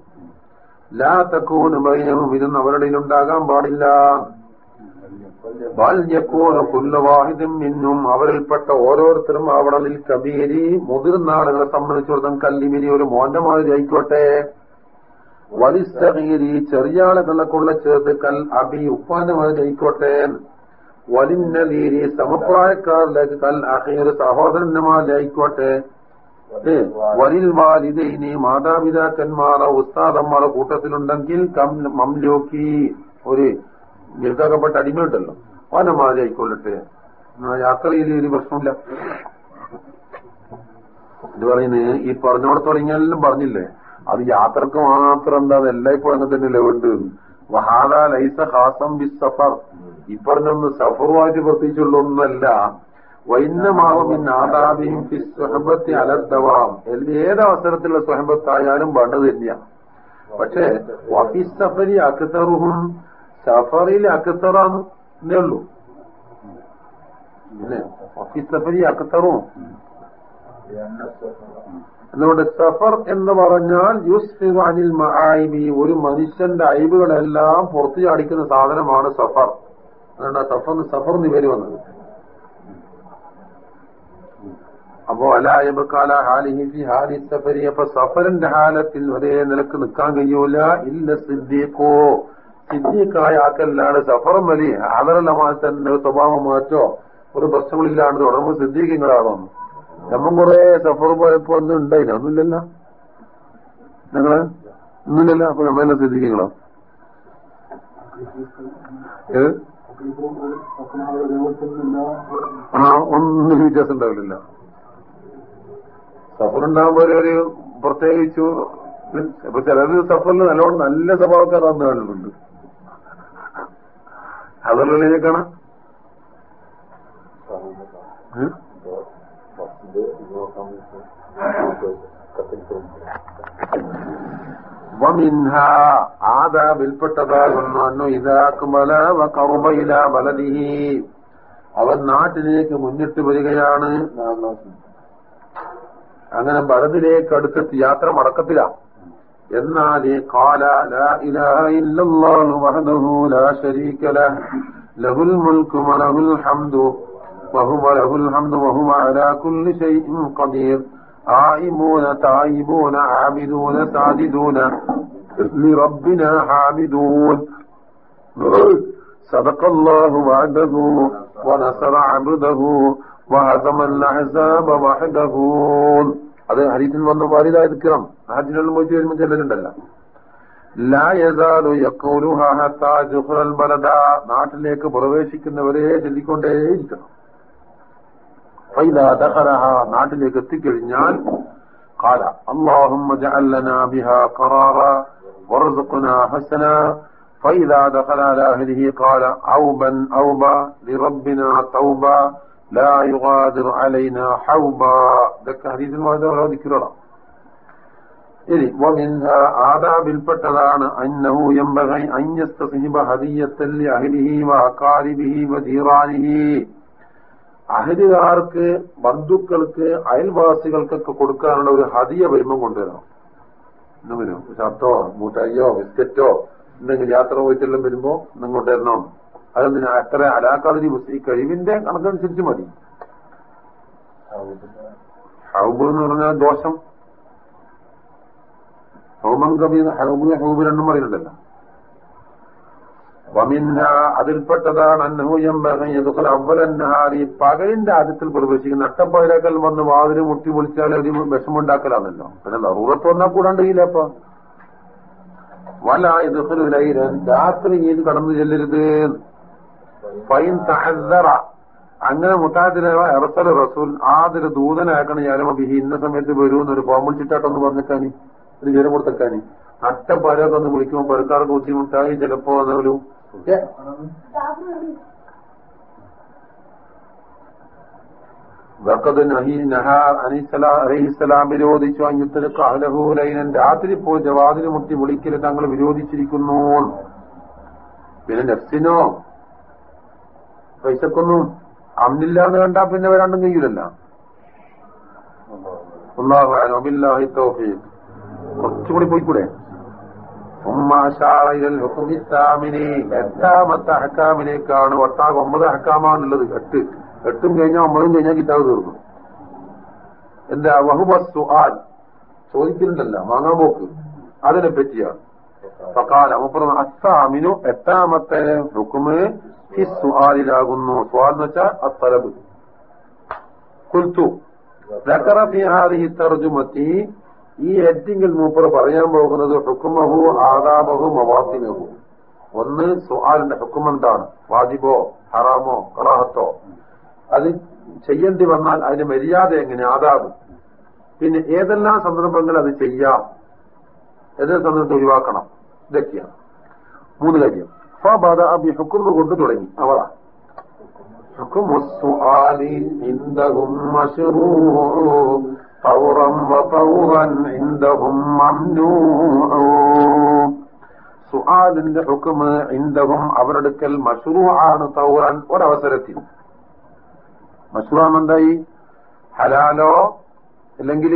ലാ തക്കൂന് ബൈനവും ഇതൊന്നും അവരുടെ ഉണ്ടാകാൻ പാടില്ല. മിന്നും അവരിൽപ്പെട്ട ഓരോരുത്തരും അവിടെ കബീരി മുതിർന്ന ആളുകളെ സംബന്ധിച്ചിടത്തോളം കല്ലിമിരി ഒരു മോന്റെ മാതിരി ആയിക്കോട്ടെ. വലിസ്തീരി ചെറിയ ആളുകളെ കൊള്ള ചേർത്ത് കൽ അബി ഉപ്പാന്റെ മാതിരി ആയിക്കോട്ടെ. വലിന്നലീരി സമപ്രായക്കാരിലേക്ക് കൽ അഹീർ സഹോദരന്മാരിലായിക്കോട്ടെ വലിൽ വാലിദൈനി മാതാപിതാക്കന്മാരോ ഉസ്താദന്മാരോ കൂട്ടത്തിലുണ്ടെങ്കിൽ മംലോക്കി ഒരു നിർദ്ദാക്കപ്പെട്ട അടിമയുണ്ടല്ലോ. ആ യാത്രയിൽ ഒരു പ്രശ്നമില്ല. ഇത് പറയുന്നത് ഈ പറഞ്ഞോടെ തുടങ്ങിയാലും പറഞ്ഞില്ലേ? അത് യാത്രയ്ക്ക് മാത്രം എന്താ എല്ലാ അങ്ങനെ തന്നെയല്ലേ വേണ്ടത്? വഹാദ ലൈസ ഹാസം ബി സഫർ ഈ പറഞ്ഞൊന്ന് സഫറുമായിട്ട് പ്രത്യേകിച്ചുള്ളൊന്നല്ല. വൈന്നമാവും ആദാബിയും സ്വഹബത്തി അലർദവാം ഏതവസരത്തിലുള്ള സ്വഹബത്തായാലും വേണ്ടത് തന്നെയാണ് പക്ഷേ വഫി സഫരി അക്തറുഹും സഫറിൽ അക്തറാന്നേ ഉള്ളൂ. വഫി സഫരി അക്തറും. അതുകൊണ്ട് സഫർ എന്ന് പറഞ്ഞാൽ യുസ്ഫിറു അനിൽ ഒരു മനുഷ്യന്റെ അയവുകളെല്ലാം പുറത്തു ചാടിക്കുന്ന സാധനമാണ് സഫർ. അതുകൊണ്ട് ആ സഫർ സഫർ എന്ന് പേര് വന്നത് അപ്പോ അലായബക്കാല ഹാലിഹിഫി ഹാലി സഫരി. അപ്പൊ സഫറിന്റെ ഹാലത്തിൽ ഒരേ നിലയ്ക്ക് നിൽക്കാൻ കഴിയൂല. ഇല്ല സിദ്ദീഖോ. സിദ്ദീഖായ ആക്കലിലാണ് സഫറും വലിയ ആദരലമാറ്റന്റെ സ്വഭാവം മാറ്റോ. ഒരു പ്രശ്നങ്ങളില്ലാണ്ട് തുടർന്ന് സിദ്ദീഖങ്ങളാണോ നമ്മൾ കുറെ സഫർ പോയപ്പോ ഒന്നും ഉണ്ടായില്ല. ഒന്നുമില്ലല്ലോ. ഞങ്ങൾ ഒന്നുമില്ലല്ലോ. അപ്പൊ നമ്മളെന്നെ സിദ്ദീഖങ്ങളോ ഏത് ആ ഒന്നും വ്യത്യാസം ഉണ്ടാവില്ല. സഫറുണ്ടാകുമ്പോ ഒരു പ്രത്യേകിച്ചു ഇപ്പൊ ചിലര് സഫറിൽ നല്ലോണം നല്ല സ്വഭാവക്കാർ വന്ന് കണ്ടിട്ടുണ്ട്. അതല്ലേ കാണാം. ഉം? വമിൻഹ اذا അന്നു ഇതാക്കുമല الى بلده. അവൻ നാട്ടിലേക്ക് മുന്നിട്ട് വരികയാണ്. അങ്ങനെ ഭരതിലേക്ക് അടുത്തെത്തി. യാത്ര മടക്കത്തില്ല എന്നാൽ കാല ലാ ഇലാഹ ഇല്ലല്ലാഹു വഹദഹു ലാ ലഹുൽ മുൽക്കു വലഹുൽ ഹംദു. വഹുവ ലഹുൽ ഹംദു വഹുവ അലാ കുല്ലി ഖദീർ. آئمون تائبون عابدون ساجدون لربنا حامدون صدق الله وعده ونصر عبده وهزم الأحزاب وحده അത് ഹരീത്തിൽ വന്ന വാരിതായ ദിക്കണം ഹജ്ജിനെല്ലാം പോയിട്ട് വരുമ്പോൾ ചെല്ലലുണ്ടല്ല ലാ യസാലു യഖൂലുഹ ഹത്താ ജുഹ്റൽ ബലദ നാട്ടിലേക്ക് പ്രവേശിക്കുന്നവരെ ചൊല്ലിക്കൊണ്ടേയിരിക്കണം ഫൈദാ ദഖലഹ നാട്ടിലേക്ക് എത്തിക്കഴിഞ്ഞാൽ قال اللهم اجعل لنا بها قرارا وارزقنا حسنا فإذا دخل على أهله قال أوبا أوبا لربنا توبا لا يغادر علينا حوبا ذكر حديث المعدة ذكرنا ഇനി ومنها ആദാബിൽപ്പെട്ടതാണ് അന്നഹു ينبغي أن يستصحب هدية لأهله وأقاربه وجيرانه അഹലുകാർക്ക് ബന്ധുക്കൾക്ക് അയൽവാസികൾക്കൊക്കെ കൊടുക്കാനുള്ള ഒരു ഹതിയ വരുമ്പം കൊണ്ടുവരണം. എന്തെങ്കിലും ഷർട്ടോ മൂട്ടായിയോ ബിസ്ക്കറ്റോ എന്തെങ്കിലും യാത്ര പോയിട്ടെല്ലാം വരുമ്പോ നിങ്ങൾ കൊണ്ടുവരണം. അതെന്തിനാ? എത്ര അലാക്കാതിരി ഈ കഴിവിന്റെ കണക്കനുസരിച്ച് മതി. ഹൗബ് എന്ന് പറഞ്ഞാൽ ദോഷം. ഹൗമൻ കവി ഹൗബ് ഹൗബ് രണ്ടും പറയുന്നുണ്ടല്ലോ. വമിന്ന അതിൽപ്പെട്ടതാണ് അവലന്നഹാരി പകലിന്റെ ആദ്യത്തിൽ പ്രവേശിക്കുന്ന നട്ടപ്പയലാക്കൽ വന്ന് വാതിൽ മുട്ടി വിളിച്ചാൽ ഒരു വിഷമുണ്ടാക്കലാണല്ലോ പിന്നെ നറൂറത്ത് വന്നാൽ കൂടാണ്ട് അപ്പൊ. വല ഇത് രാത്രി ഇത് കടന്നു ചെല്ലരുത്. ഫൈൻ തഹദറ അങ്ങനെ മുത്താദിനെ ഇറസൽ റസൂൽ ആദ്യ ദൂതനാക്കണ ഞാനും ബിഹി ഇന്ന സമയത്ത് വരൂന്നൊരു ഫോം വിളിച്ചിട്ടാട്ടൊന്ന് പറഞ്ഞേക്കാനി. ഒരു ജനം കൊടുത്തേക്കാനി. നട്ടപ്പാരൊക്കെ ഒന്ന് വിളിക്കുമ്പോൾ പരക്കാർക്ക് ബുദ്ധിമുട്ടായി ചിലപ്പോ എന്നൊരു അനിസലാ അലഹിസ്സലാം വിരോധിച്ചു അഞ്ഞുത്തലക്ക് അഹലഹൂലൈനൻ രാത്രി പോയി ജവാദിന് മുട്ടി വിളിക്കൽ തങ്ങൾ വിരോധിച്ചിരിക്കുന്നു. പിന്നെ നെഫ്സിനോ പൈസക്കൊന്നും അമ്നില്ലാന്ന് കണ്ടാ പിന്നെ വരാണ്ടും കഴിയൂലല്ല. കുറച്ചുകൂടി പോയിക്കൂടെ? എട്ടാമത്തെ അഹക്കാമിലേക്കാണ് ഒട്ടാകെ ഒമ്പത് അഹക്കാമാണുള്ളത് എട്ട് എട്ടും കഴിഞ്ഞാൽ ഒമ്പതും കഴിഞ്ഞാൽ കിട്ടാവ് തീർന്നു എന്താ വഹുബസ് ആൽ ചോദിക്കുന്നുണ്ടല്ല മാങ്ങാമ്പോക്ക് അതിനെ പറ്റിയാണ് സകാല മുപ്പത് അസ്സാമിനു എട്ടാമത്തെ ഹുക്കുമ് സുഹാലിലാകുന്നു സ്വാൽ എന്ന് വെച്ചാൽ അത്തലബ് കുൽത്തു ذكر في هذه الترجمة ഈ എറ്റിങ്കിൽ മൂപ്പർ പറയാൻ പോകുന്നത് ഹുക്കുമഹു ആദാബഹു മവാത്തിനഹു ഒന്ന് സുഹാലിന്റെ ഹുക്കുമെന്താണ് വാജിബോ ഹറാമോ കറാഹത്തോ. അത് ചെയ്യേണ്ടി വന്നാൽ അതിന് മര്യാദ എങ്ങനെ? ആദാബ്. പിന്നെ ഏതെല്ലാം സന്ദർഭങ്ങൾ അത് ചെയ്യാം? ഏതെല്ലാം സന്ദർഭത്തിൽ ഒഴിവാക്കണം? ഇതൊക്കെയാണ്. മൂന്ന് കാര്യം. ഹുക്കുമ്പ് കൊണ്ട് തുടങ്ങി. അവളാ. ഹുക്കുമു فورا وفورا عندهم ممنوع സുആലിന്റെ ഹുക്കുമ് ഇന്ദഹും അവരെടുക്കൽ മഷ്റൂ ആണ് തൗറൻ ഒരവസരത്തിൽ മഷ്റൂം എന്തായി ഹലാലോ അല്ലെങ്കിൽ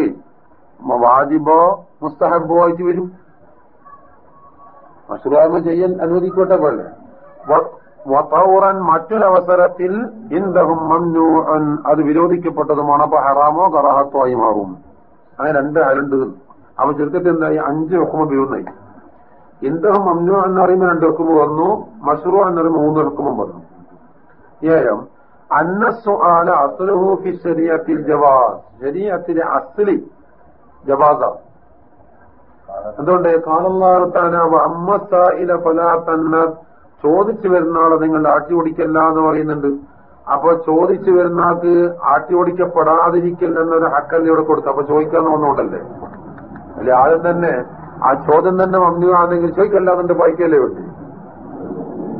വാജിബോ മുസ്തഹബോ ആയിട്ട് വരും മഷ്റൂമ ചെയ്യാൻ അനുവദിക്കോട്ടെ പോലെ വത്തൗറൻ മറ്റൊരവസരത്തിൽ ഇന്ദഹും മംനൂഅൻ അത് വിരോധിക്കപ്പെട്ടതുമാണ്. അപ്പൊ ഹറാമോ കറാഹത്തോ ആയി മാറും. അങ്ങനെ രണ്ട് അരണ്ട്. അവ ചുരുക്കത്തിൽ എന്തായി? അഞ്ച് ഹുക്കുമ വീഴുന്നായി ഇന്ദഹും മഞ്ഞു എന്ന് പറയുമ്പോൾ രണ്ട് ഹുക്കുമ വന്നു. മഷറൂ എന്ന് പറയുമ്പോൾ മൂന്ന് ഹുക്കുമും വന്നു. ഏഴം അന്നസ്സു ആല അസുലഹൂഫി ശരീരത്തിൽ ജവാസ്. ശരീരത്തിലെ അസ്ലി ജവാസ. എന്തുകൊണ്ട്? കാലല്ലാത്താന അമ്മ ഇല ഫലാ തന്നെ ചോദിച്ചു വരുന്ന ആളെ നിങ്ങൾ ആട്ടി ഓടിക്കല്ല എന്ന് പറയുന്നുണ്ട്. അപ്പൊ ചോദിച്ചു വരുന്ന ആൾക്ക് ആട്ടി ഓടിക്കപ്പെടാതിരിക്കൽ എന്നൊരു ഹക്കല്ല ഇവിടെ കൊടുത്തു. അപ്പൊ ചോദിക്കാൻ തോന്നുന്നുണ്ടല്ലേ അല്ലെ? ആദ്യം തന്നെ ആ ചോദ്യം തന്നെ മമ്മിയാണെങ്കിൽ ചോദിക്കല്ലാതെ വായിക്കല്ലേ വേണ്ടി?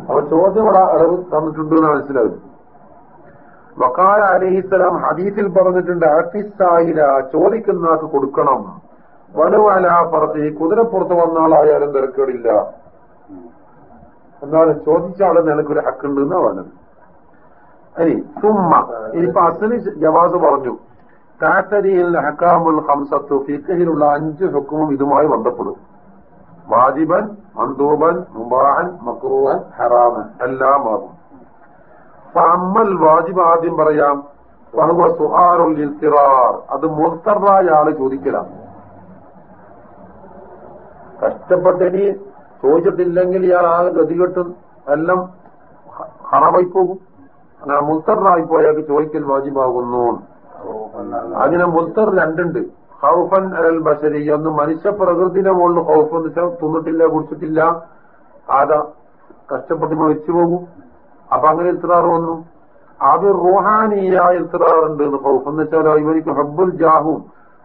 അപ്പൊ ചോദ്യം ഇവിടെ അളവ് തന്നിട്ടുണ്ട് എന്ന് മനസ്സിലാവും വക്കാല അലഹിസ്സലാം ഹദീസിൽ പറഞ്ഞിട്ടുണ്ട് ആഫിസായില ചോദിക്കുന്ന ആൾക്ക് കൊടുക്കണം. വലുവല പറഞ്ഞ് കുതിരപ്പുറത്ത് വന്ന ആളായാലും തിരക്കേടില്ല. എന്നാലും ചോദിച്ച അവിടെ നിനക്കൊരു ഹക്കുണ്ട് എന്നാ പറഞ്ഞത്. അരി സുമ്മ. ഇനിയിപ്പൊ അസലി ജവാസ് പറഞ്ഞു കാറ്റരിയിൽ ഹക്കാമുൽ ഹംസത്തു ഫിക്കഹിലുള്ള അഞ്ച് ഹുക്കുമും ഇതുമായി ബന്ധപ്പെടും. വാജിബൻ മന്ദൂബൻ മുബാഹൻ മക്രൂഹൻ ഹറാമൻ എല്ലാം ആകും. അമ്മൽ വാജിബ് ആദ്യം പറയാം വഹുവ സുഹാറുൽ അത് മുസ്തറായ ആൾ ചോദിക്കലാണ്. കഷ്ടപ്പെട്ടിനി ചോദിച്ചിട്ടില്ലെങ്കിൽ ഇയാൾ ആകെ ഗതികെട്ടും എല്ലാം ഹറവായി പോകും അങ്ങനെ മുസ്തറായി പോയാൽ ചോദിക്കൽ വാജിബാകുന്നു. അങ്ങനെ മുത്തർ രണ്ടുണ്ട്. ഹൗഫൻ അൽ ബഷരി ഒന്ന് മനുഷ്യ പ്രകൃതിയുടെ മുകളിൽ ഹൗഫ് എന്ന് വെച്ചാൽ തിന്നിട്ടില്ല കുടിച്ചിട്ടില്ല. ആദ കഷ്ടപ്പെട്ട് മരിച്ചു പോകും. അപ്പൊ അങ്ങനെ ഇത്രാറ് വന്നു. അത് റുഹാനിയായ ഇത്രാറുണ്ട് ഹൗഫ് എന്ന് വെച്ചാൽ ഇവർക്ക് ഹബ്ബുൽ ജാഹും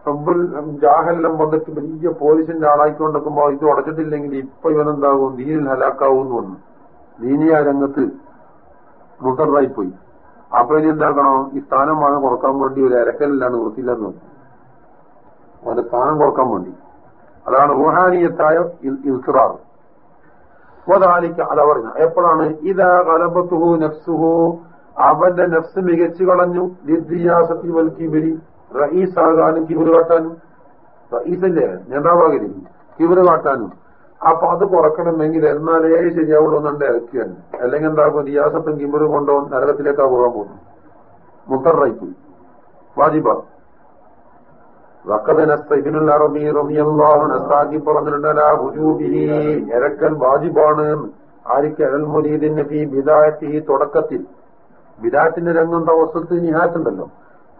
ഹബ്ബുൽ ജാഹെല്ലാം വന്നിട്ട് വലിയ പോലീസിന്റെ ആളായിക്കൊണ്ടിരിക്കുമ്പോ ഇത് ഉടച്ചിട്ടില്ലെങ്കിൽ ഇപ്പൊ ഇവനെന്താകും? ദീനിൽ ഹലാക്കാവൂന്ന് വന്നു ദീനിയ രംഗത്ത് മുതറായി പോയി അപ്പൊ ഇനി എന്താക്കണോ? ഈ സ്ഥാനം വാങ്ങാൻ കുറയ്ക്കാൻ വേണ്ടി ഒരു അരക്കലിലാണ് വൃത്തിയില്ലെന്ന് അവന്റെ സ്ഥാനം കുറയ്ക്കാൻ വേണ്ടി. അതാണ് റുഹാനിയത്തായ ഇൽത്തിറാർ. വദാലിക്ക അതാ പറഞ്ഞ എപ്പോഴാണ്? ഇതാ കലബത്തുഹു നഫ്സുഹു. അവന്റെ നഫ്സ് മികച്ചു കളഞ്ഞു. ലിദ്ദിയാസത്തി വൽ ആകാനും കിബിറ് കാട്ടാനും. റഈസല്ലേ നേതാവാകരി കിബിറ് കാട്ടാനും. അപ്പൊ അത് കുറക്കണമെങ്കിൽ എന്നാലേ ശരിയാവുള്ളൂ എന്നുണ്ട് ഇറക്കിയാണ് അല്ലെങ്കിൽ എന്താകും? റിയാസത്തും കിബിറ് കൊണ്ടോ നരകത്തിലേക്കാ പോകാൻ പോകുന്നു മുത്തറായിപ്പോയി വാജിബ. ഇരക്കൽ വാജിബാണ് ആരിക്ക് അൽ മുരീദിന്റെ ഫീ ബിദായത്തി തുടക്കത്തിൽ. ബിദായത്തിന്റെ രംഗം എന്താ വസ്തുത്തിൽ നിഹാത്തുണ്ടല്ലോ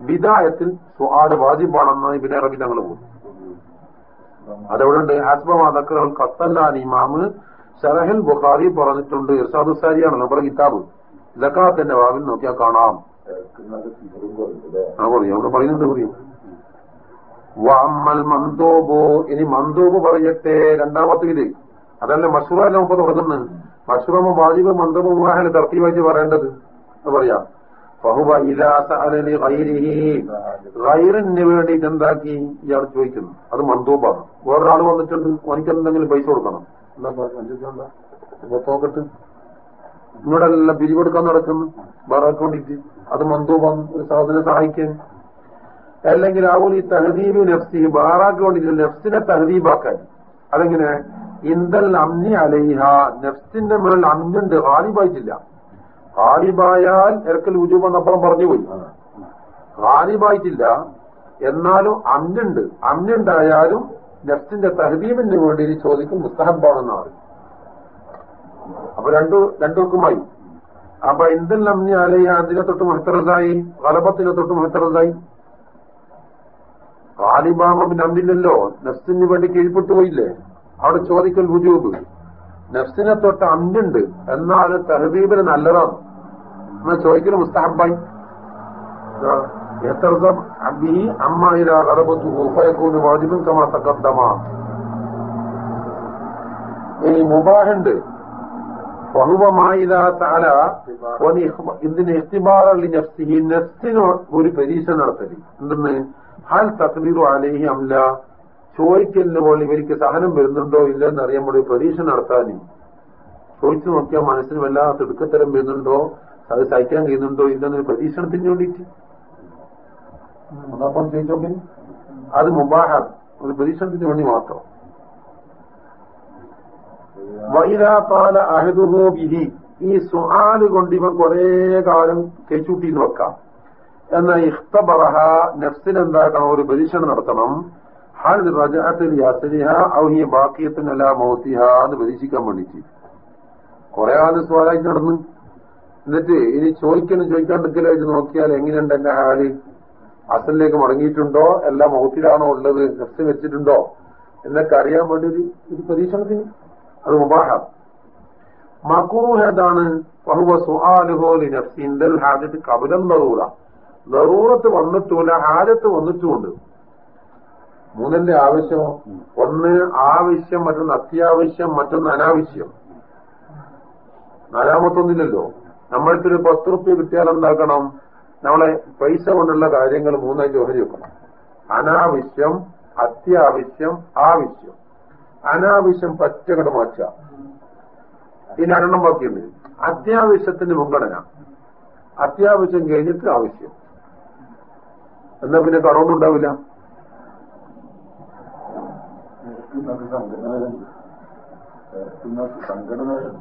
ബിദായത്തിൽ സുആദ് വാജിബാണെന്ന് ഇബിൻ അറബി തങ്ങൾ പോകും അതവിടെ ഹസ്ബമാതക്കൾ കത്തല്ലാൻ ഇമാമ് ഷറഹിൽ ബുഖാരി പറഞ്ഞിട്ടുണ്ട് ഇർസാദ് സാരിയാണ് നമ്മുടെ കിതാബ്. ജക്കാത്തിന്റെ വാവിൽ നോക്കിയാൽ കാണാം. മന്തോബോ ഇനി മന്തോബ് പറയട്ടെ രണ്ടാമത്തെ ഇത്. അതല്ല മഷൂറല്ല നമുക്ക് തുടങ്ങുന്നത് മഷൂറമ വാജിബ് മന്തോബ് മുഹാഹന് തർത്തി വായിച്ച് പറയേണ്ടത് പറയാം. ഫഹുവ ഇലാസഅലി ഗൈരിഹി. ഗൈറിന് വേണ്ടിയിട്ട് എന്താക്കി ഇയാൾ ചോദിക്കുന്നു. അത് മന്തൂബാണ് വേറൊരാൾ വന്നിട്ടുണ്ട് എനിക്ക് എന്തെങ്കിലും പൈസ കൊടുക്കണം. ഇവിടെ എല്ലാം നോക്കട്ട് ഇങ്ങോട്ടെല്ലാം പിരിവെടുക്കാൻ നടക്കുന്നു. വേറെ അത് മന്തൂബാണ് ഒരു സാധനം സഹായിക്കാൻ. അല്ലെങ്കിൽ ആവുൽ ഈ തഹദീബ് നഫ്സി ബാറാക്ക് വേണ്ടിയിട്ട് നഫ്സിനെ തഹദീബാക്കാൻ. അതെങ്ങനെ? ഇന്ദൽ അമ്നി അലൈഹ. നഫ്സിന്റെ മുകളിൽ അമ്നുണ്ട് ഹാലിബായിട്ടില്ല ഹാലിബായാൽ ഇറക്കൽ ഉജൂബ് പറഞ്ഞു പറഞ്ഞുപോയി ഹാലിബായിട്ടില്ല എന്നാലും അമ്നുണ്ട്. അമ്നുണ്ടായാലും നെഫ്റ്റിന്റെ തഹദീമിന് വേണ്ടി ചോദിക്കും മുസ്തഹബാണെന്നാണ്. അപ്പൊ രണ്ടു രണ്ടുക്കുമായി അപ്പൊ എന്തെല്ലാം അമ്നി അലൈഹ അതിനെ തൊട്ട് മഹത്തറസായി. കലപത്തിനെ തൊട്ട് മഹത്തറസായി. കാലിബാമ പിന്നെ അന്നില്ലല്ലോ നഫ്സിന് വേണ്ടി കീഴ്പ്പെട്ടു പോയില്ലേ? അവിടെ ചോദിക്കൽ വുജൂബ്. നെഫ്സിനെ തൊട്ട് അന്നുണ്ട് എന്നാൽ തഹദീബിന് നല്ലതാണ്. എന്നാ മുസ്താഹബായി. മുസ്തഹബായി അബി അമ്മ ഇതാ കടപത്തു ഹൂഫയക്കൂന് വാജിബും കമാ ഇനി മുബാഹുണ്ട് ഇതിന് എത്തിബാറല്ലി നഫ്സിഹി ഒരു പരീക്ഷ നടത്തൽ. എന്തെന്ന്? ഹാൽ തക്ലീറു അലേഹി അംല ചോദിക്കലിന് പോലെ ഇവർക്ക് സഹനം വരുന്നുണ്ടോ ഇല്ലെന്ന് അറിയാൻ പോലെ പരീക്ഷ നടത്താൻ ചോദിച്ചു നോക്കിയാൽ മനസ്സിന് വല്ലാത്ത തിടുക്കത്തരം വരുന്നുണ്ടോ? അത് സഹിക്കാൻ കഴിയുന്നുണ്ടോ ഇല്ലെന്നൊരു പരീക്ഷണത്തിന് വേണ്ടിയിട്ട്. അതപ്പം ചോദിച്ചോ അത് മുബാഹ ഒരു പരീക്ഷണത്തിന് വേണ്ടി മാത്രം. വൈരാപാല അഹദുഹോ വിധി ഈ സുഹാൽ കൊണ്ട് ഇവൻ കുറെ കാലം കെച്ചൂട്ടിന്ന് വെക്കാം. എന്നാൽ ഇഖ്തബറഹ നഫ്സിനെന്താക്കണം ഒരു പരീക്ഷണം നടത്തണം. ഹാൽ റജഅത്തിൽ യാസരിഹ ഔഹിയ ബാക്കിയത്തിനല്ല മൗത്തിഹ എന്ന് പരീക്ഷിക്കാൻ വേണ്ടിയിട്ട്. കുറെ ആൾ സ്വാലായിട്ട് നടന്നു എന്നിട്ട് ഇനി ചോദിക്കണം ഇത് നോക്കിയാൽ എങ്ങനെയുണ്ട് എന്റെ ഹാൽ? അസലിലേക്ക് മടങ്ങിയിട്ടുണ്ടോ? എല്ലാം മുഖത്തിലാണോ ഉള്ളത്? ഗസ്റ്റ് വെച്ചിട്ടുണ്ടോ? എന്നൊക്കെ അറിയാൻ വേണ്ടി ഒരു ഒരു പരീക്ഷണത്തിന് അത് മുബാഹ. മക്രൂഹ് ഏതാണ് കബലൻ ദറൂറ. ദറൂറത്ത് വന്നിട്ടുമില്ല ഹാജത്ത് വന്നിട്ടുമുണ്ട്. മൂന്നിന്റെ ആവശ്യം. ഒന്ന് ആവശ്യം മറ്റൊന്ന് അത്യാവശ്യം മറ്റൊന്ന് അനാവശ്യം. നാലാമത്തൊന്നില്ലല്ലോ. നമ്മൾക്കൊരു പത്ത് റുപ്യ കിട്ടിയാൽ എന്താക്കണം? നമ്മളെ പൈസ കൊണ്ടുള്ള കാര്യങ്ങൾ മൂന്നായി ജോലി വെക്കണം. അനാവശ്യം അത്യാവശ്യം ആവശ്യം. അനാവശ്യം പച്ചകട മാറ്റുക. ഇനി അരണം ബാക്കിയുണ്ട്. അത്യാവശ്യത്തിന് മുൻഗണന. അത്യാവശ്യം കഴിഞ്ഞിട്ട് ആവശ്യം. എന്നാ പിന്നെ കടമൊന്നും ഉണ്ടാവില്ല?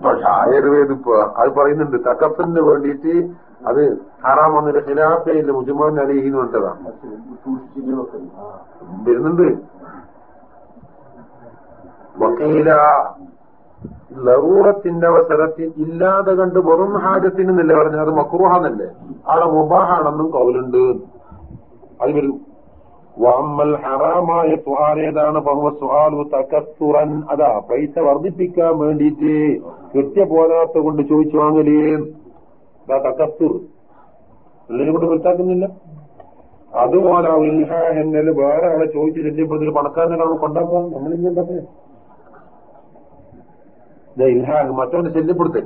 പക്ഷെ ആയുർവേദ ഇപ്പൊ അത് പറയുന്നുണ്ട്. തക്കത്തിന് വേണ്ടിയിട്ട് അത് ആറാം വന്നിട്ട് ഖിലാഫയിൽ മുജുമാൻ അലി എന്ന് പറഞ്ഞതാണ്. വരുന്നുണ്ട്. വക്കീല ലറൂറത്തിന്റെ അവസരത്തിൽ ഇല്ലാതെ കണ്ട് വെറും ഹാജത്തിന് എന്നല്ലേ പറഞ്ഞത് മക്രൂഹാന്നല്ലേ? ആളെ മുബാഹാണെന്നും കൗലുണ്ട്. അത് വരും. വമ്മൽ ഹറാമായ സുഹാൽ ഏതാണ്? സുഹാലു തക്കത്തുറൻ അതാ പൈസ വർദ്ധിപ്പിക്കാൻ വേണ്ടിയിട്ട് കൃത്യ പോരാത്ത കൊണ്ട് ചോദിച്ചു വാങ്ങലേ. അതാ തക്കത്തുർ പിള്ളേരെ കൊണ്ട് വൃത്താക്കുന്നില്ല അതുപോലെ എന്നൽ വേറെ ആളെ ചോദിച്ചു ചെല്ലുമ്പോൾ പണക്കാരനെ നമ്മൾ കൊണ്ടാക്കാൻ നമ്മളിങ്ങനെ ഇൽഹാഗ് മറ്റവനെ ശല്യപ്പെടുത്തൽ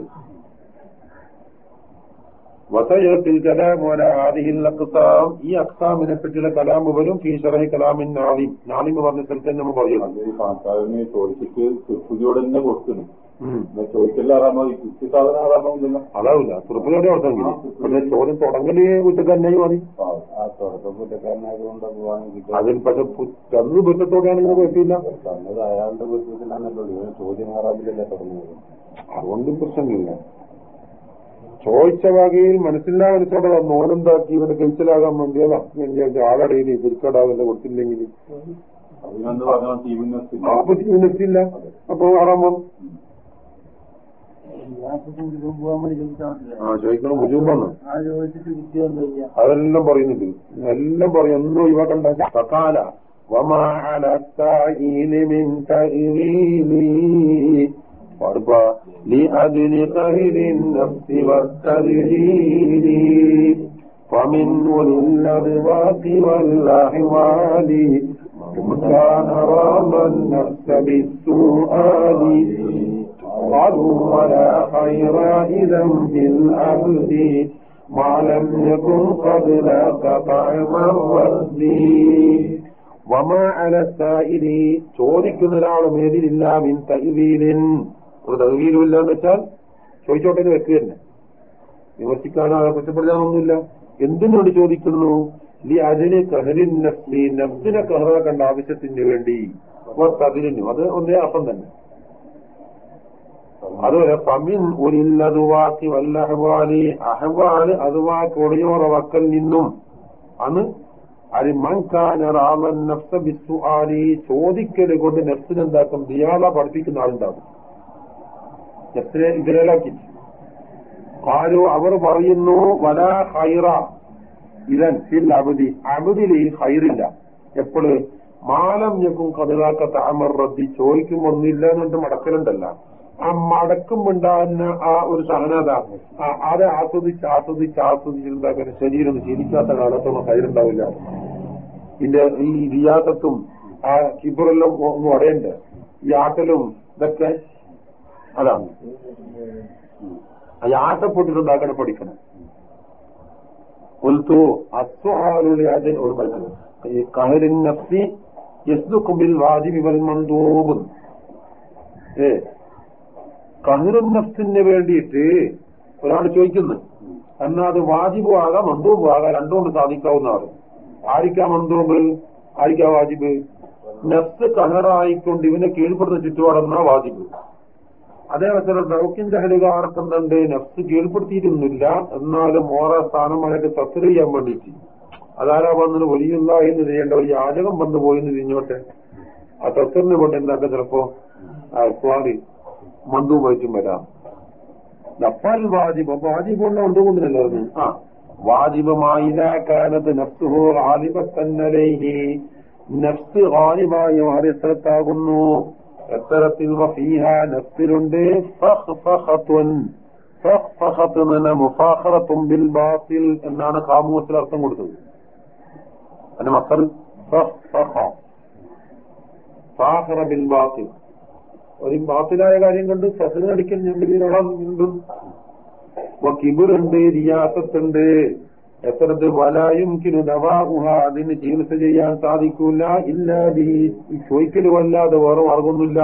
വസയത്തിൽ കലാം വല ആദിഹിൽ അക്സാം ഈ അക്സാമിനെ പറ്റിയുള്ള കലാം വരും ഫീ ഷറഹി കലാമിൻ നാളിം നാലിം പറഞ്ഞ സ്ഥലത്ത് നമ്മൾ പറയുന്നു ചോദിച്ചിട്ട് തന്നെ കൊടുക്കുന്നു. അതാവില്ല. തുറപ്പിലൂടെ കൊടുത്തെങ്കിൽ പക്ഷെ ചോദ്യം തുടങ്ങൽ കുറ്റക്കാരനായി മതി. അതിൽ പക്ഷെ ചന്ദ്രു ബന്ധത്തോടെയാണെങ്കിൽ കുഴപ്പമില്ല. അയാളുടെ ചോദ്യം അതുകൊണ്ട് പ്രശ്നമില്ല. ചോദിച്ച വകയിൽ മനസ്സില്ലാ മനസ്സോടെ നോടുണ്ടാക്കി ഇവന് കഴിച്ചിലാകാൻ വേണ്ടിയതാണ് അത് വേണ്ടി ആളടയിൽ പുരുക്കടാവല്ല കൊടുത്തില്ലെങ്കിൽ അപ്പൊ ടീമിനെത്തില്ല അപ്പൊ ആറാമോ ആ ചോദിക്കണം ബുദ്ധിമുട്ടാണ് അതെല്ലാം പറയുന്നുണ്ട്. എല്ലാം പറയും. ഒന്നും ഒഴിവാക്കണ്ട. സകാല വമാ على السائل من تأويل فرضا لأجل قهر النفس والترهيل فمنه للأذواق والأحوال كان رام النفس بالسؤال قالوا ولا خير إذا في العبد ما لم يكن قبل طعم الرد وما على السائل ചോദിക്കുന്ന ഒരാൾ മേലിലില്ല മിൻ തഹ്വീലിൻ തഹ്വീലും ഇല്ല എന്ന് വെച്ചാൽ ചോദിച്ചോട്ടെ എന്ന് വെക്കുക തന്നെ. വിമർശിക്കാനോ കുറ്റപ്പെടുത്താനൊന്നുമില്ല എന്തിനുവേണ്ടി ചോദിക്കുന്നു? ലി അതിന് കഹലിൻ നഫ്സി നഫ്സിനെ കഹറാക്കേണ്ട ആവശ്യത്തിന് വേണ്ടി അതിലിനു അത് ഒന്നേ അർത്ഥം തന്നെ. അതുപോലെ പമിൻ ഒരില്ലതുവാക്കി വല്ല അഹ്വാലി അഹ്വാൽ അതുവാ കൊടിയോറ വക്കൽ നിന്നും അന്ന് അരി മൻകാനറാമൻ നഫ്സ ബിസ്സുആലി ചോദിക്കൽ കൊണ്ട് നഫ്സിനെന്താക്കും? ദിയാള പഠിപ്പിക്കുന്ന ആളുണ്ടാകും. നഫ്സിനെ ഇതിലാക്കി? ആരോ അവർ പറയുന്നു വല ഹൈറ ഇതൻ ഫിൽ അബുദി. അബുദിൽ ഈ ഹൈറില്ല എപ്പോഴും മാലം ഞെക്കും കതിലാക്ക താമർ റദ്ദി ചോദിക്കും ഒന്നില്ല എന്നിട്ട് മടക്കലുണ്ടല്ല. ആ മടക്കുമുണ്ടാകുന്ന ആ ഒരു സഹനത ആ അത് ആസ്വദിച്ച് ആസ്വദിച്ച് ആസ്വദിച്ചിട്ടുണ്ടാക്കാൻ ശരീരം ശീലിക്കാത്ത കാലത്തൊന്നും ഹൈറുണ്ടാവില്ല ഇതിന്റെ ഈ റിയാസത്തും ആ കിബറെല്ലാം ഒന്നും അടയണ്ട്. ഈ ആട്ടലും ഇതൊക്കെ അതാണ്. ആട്ടപ്പെട്ടിട്ടുണ്ടാക്കണം പഠിക്കണം? ഒരു പഠിക്കണം. ഈ കഹലിൻ നഫ്സി യസ്ദുക്കുബിൽ വാജി വിവൽ മന്തോകും ഏ? കഹറും നഫ്സിന് വേണ്ടിയിട്ട് ഒരാൾ ചോദിക്കുന്നു. എന്നാൽ അത് വാജിബ് ആകാം മന്തൂബും ആകാം രണ്ടുകൊണ്ട് സാധിക്കാവുന്നതാണ്. ആരിക്കാ മന്തൂബ് ആരിക്കാ വാജിബ്? നഫ്സ് കഹറായിക്കൊണ്ട് ഇവനെ കീഴ്പ്പെടുന്ന ചുറ്റുപാടെന്നാ വാജിബ്? അതേ അവസരം ദൗക്കിന്റെ ഹലുകാർക്കുന്നുണ്ട് നഫ്സ് കീഴ്പ്പെടുത്തിയിരുന്നില്ല എന്നാലും ഓരോ സ്ഥാനമായിട്ട് തസ്ര ചെയ്യാൻ വേണ്ടിയിട്ട്. അതാരാ വന്നത്? വലിയുള്ള എന്ന് ചെയ്യേണ്ട ഒരു യാചകം വന്നു പോയിന്ന് തിരിഞ്ഞോട്ടെ. ആ തസ്റിന് കൊണ്ട് എന്താക്കാം ചിലപ്പോ? സ്വാറി വായിച്ചും വരാം. നപ്പാൽ വാജിബ് അപ്പൊ വാജിബ് കൊണ്ട് മന്ദൂബൊന്നിനല്ലോ അത് ആ. വാജിബമായില്ലാക്കാനത്ത് നഫ്സുഹോ ആലിബത്തന്നലൈഹി നഫ്സ് ആലിബായി മാറിയ സ്ഥലത്താകുന്നു. എത്തരത്തിൽ നഫ്സിലുണ്ട്. എന്നാണ് കാമൂസിൽ അർത്ഥം കൊടുത്തത്. അതിന് മക്കൾ ഒരു ബാത്തിലായ കാര്യം കൊണ്ട് ഫസലിന് അടിക്കൽ ഉണ്ട് കിബിറുണ്ട് റിയാസത്തുണ്ട്. എത്രത് വലായും കിരുദവാഹ അതിന് ചികിത്സ ചെയ്യാൻ സാധിക്കൂല. ഇല്ലാതെ ചോയ്ക്കലും അല്ലാതെ വേറെ മാർഗമൊന്നുമില്ല.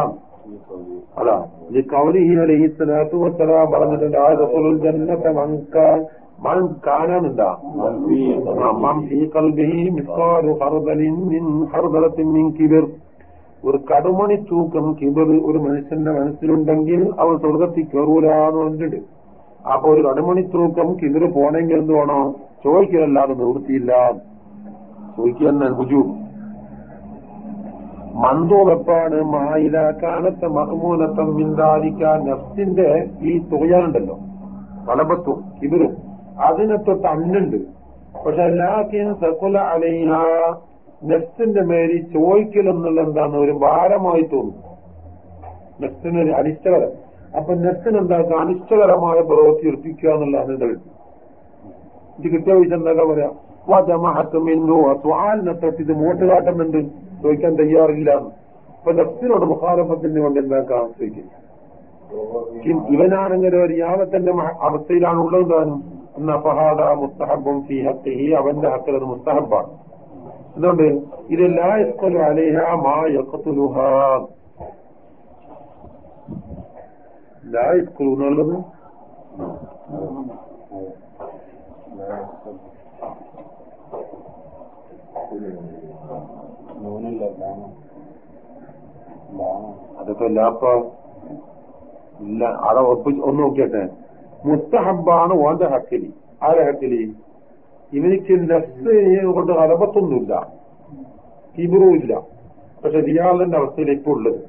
അതാ ഈ കൗലിഹി അലഹി സ്വലാത്തു വസ്സലാം പറഞ്ഞിട്ടുണ്ട് ആ കിബിർ. ഒരു കടുമണി തൂക്കം കിബർ ഒരു മനുഷ്യന്റെ മനസ്സിലുണ്ടെങ്കിൽ അവൻ സ്വർഗത്തിൽ കയറൂലാന്ന് പറഞ്ഞിട്ടുണ്ട്. അപ്പൊ ഒരു കടുമണി തൂക്കം കിബർ പോണെങ്കിൽ എന്ത് വേണോ? ചോദിക്കലല്ലാതെ നിവൃത്തിയില്ല. ചോദിക്കുക തന്നെ ബുജു മന്ദോ മായില കാലത്തെ മഹമൂലത്തം മിന്താലിക്കാൻ നഫ്സിന്റെ ഈ തുകയാനുണ്ടല്ലോ തലപത്തും ഇവരും അതിനെ തൊട്ട് അന്നുണ്ട്. പക്ഷെ എല്ലാത്തിനും സക്കുല അലൈഹ നെഫ്സിന്റെ മേരി ചോദിക്കലെന്നുള്ള എന്താണ് ഒരു ഭാരമായി തോന്നും. നെഫ്സിന് അനിഷ്ടകരം. അപ്പൊ നെഫ്സിന് എന്താക്കുക അനിഷ്ടകരമായ പ്രവൃത്തി ഉറപ്പിക്കുക എന്നുള്ളതാണ് ഇത് ഇത് വിഷയം എന്താ പറയാ? വജമഹത്തുമിന്നു സ്വാലിനെ തൊട്ട് ഇത് മോട്ട് കാട്ടുന്നുണ്ട്. ചോദിക്കാൻ തയ്യാറില്ല. അപ്പൊ നെഫ്സിനോട് മുഖാരഫത്തിന് കൊണ്ട് എന്താക്കാം ചോദിക്കും? ഇവനാണെങ്കിൽ ഒരു യാവത്തിന്റെ അവസ്ഥയിലാണ് ഉള്ളത് താനും. എന്നാ ഫഹാദ മുസ്തഹബും ഫി ഹത്തിഹി അവന്റെ ഹത്തിൽ അത് മുസ്തഹബാണ്. അതുകൊണ്ട് ഇത് ലാ യഖ്തുലു അലൈഹ മാ യഖ്തുലു എന്നുള്ളത് അതൊക്കെ ലാപ്പ ഇല്ല അവിടെ ഒപ്പിച്ച് ഒന്ന് നോക്കിയട്ടെ. മുസ്തഹബാണ് ഓന്റെ ഹക്കിലി. ആരെ ഹക്കിലി? ഇവനിക്ക് നെസ് കൊണ്ട് അലപത്തൊന്നുമില്ല കിബറുമില്ല. പക്ഷെ റിയാലിന്റെ അവസ്ഥയിലേക്ക് ഉള്ളത്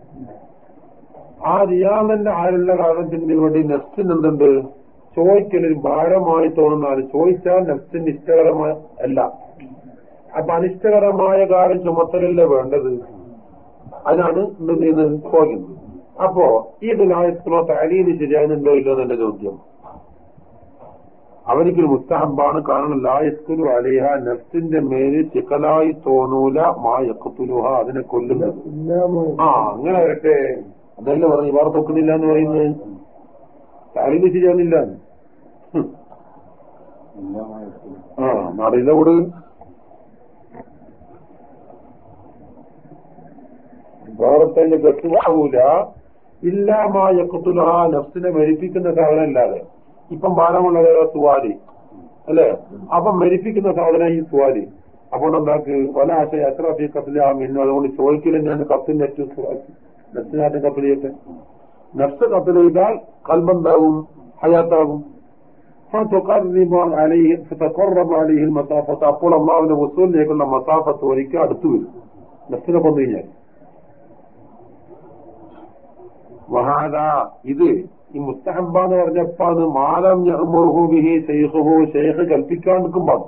ആ റിയാലിന്റെ ആരുള്ള കാരണത്തിന് വേണ്ടി നെസ്റ്റിന് എന്തുണ്ട്? ചോദിക്കലൊരു ഭാരമായി തോന്നുന്നതാണ്. ചോദിച്ചാൽ നഫ്സിന് ഇഷ്ടകരമായ അല്ല. അപ്പൊ അനിഷ്ടകരമായ കാര്യം ചുമത്തലല്ല വേണ്ടത്? അതിനാണ് എന്ത് ചെയ്യുന്നത് ചോദിക്കുന്നത്. അപ്പോ ഈ ദിനായത്തിലോ താലീന് ശരിയാകുന്നുണ്ടോ ഇല്ലോ എന്നെ ചോദ്യം. അവനിക്കൊരു മുസ്തഹബാണ്. കാരണം ലായസ്കുലു അലിഹ നഫ്സിന്റെ മേൽ ചിക്കലായി തോന്നൂല മായക്കത്തുലുഹ അതിനെ കൊല്ലുന്നത്. ആ അങ്ങനെ വരട്ടെ. അതല്ല പറഞ്ഞു ഇവാർ തൊക്കുന്നില്ല എന്ന് പറയുന്നത്? താലീന് ശരിയാകുന്നില്ല ആ നടയിലെ കൂടെ ഭാരത്തിന്റെ ഗട്ടുവാകൂല ഇല്ലാമായ കുത്തുലഹ നഫ്സിനെ മരിപ്പിക്കുന്ന സാധനം അല്ലാതെ ഇപ്പം ഭാരമുള്ളത് സുവാലി? അല്ലെ? അപ്പം മരിപ്പിക്കുന്ന സാധനം ഈ സുവാലി. അപ്പോൾ എന്താക്ക്? പല ആശയ അധികം കത്തിലാ ഇന്നും അതുകൊണ്ട് ചോദിക്കില്ല ഞാൻ കത്തിന്റെ ഏറ്റവും നഫ്സിനായിട്ട് കത്തിൽ ചെയ്യട്ടെ? നഫ്സ് കത്തിലെയ്താൽ കൽബന്താവും ഹയാത്താകും. അപ്പോൾ അള്ളാഹുവിന്റെ വസൂലിലേക്കുള്ള മസാഫത്ത് ഒരിക്കൽ അടുത്തു വരും. നഫ്സിനെ കൊന്നു കഴിഞ്ഞാൽ. വഹാദ ഇത് ഈ മുസ്തഹബ എന്ന് പറഞ്ഞപ്പോ അത് മാലം ബിഹി ഷെയ്ഖുഹു ഷെയ്ഖ് കൽപ്പിക്കാൻ നിൽക്കുമ്പോൾ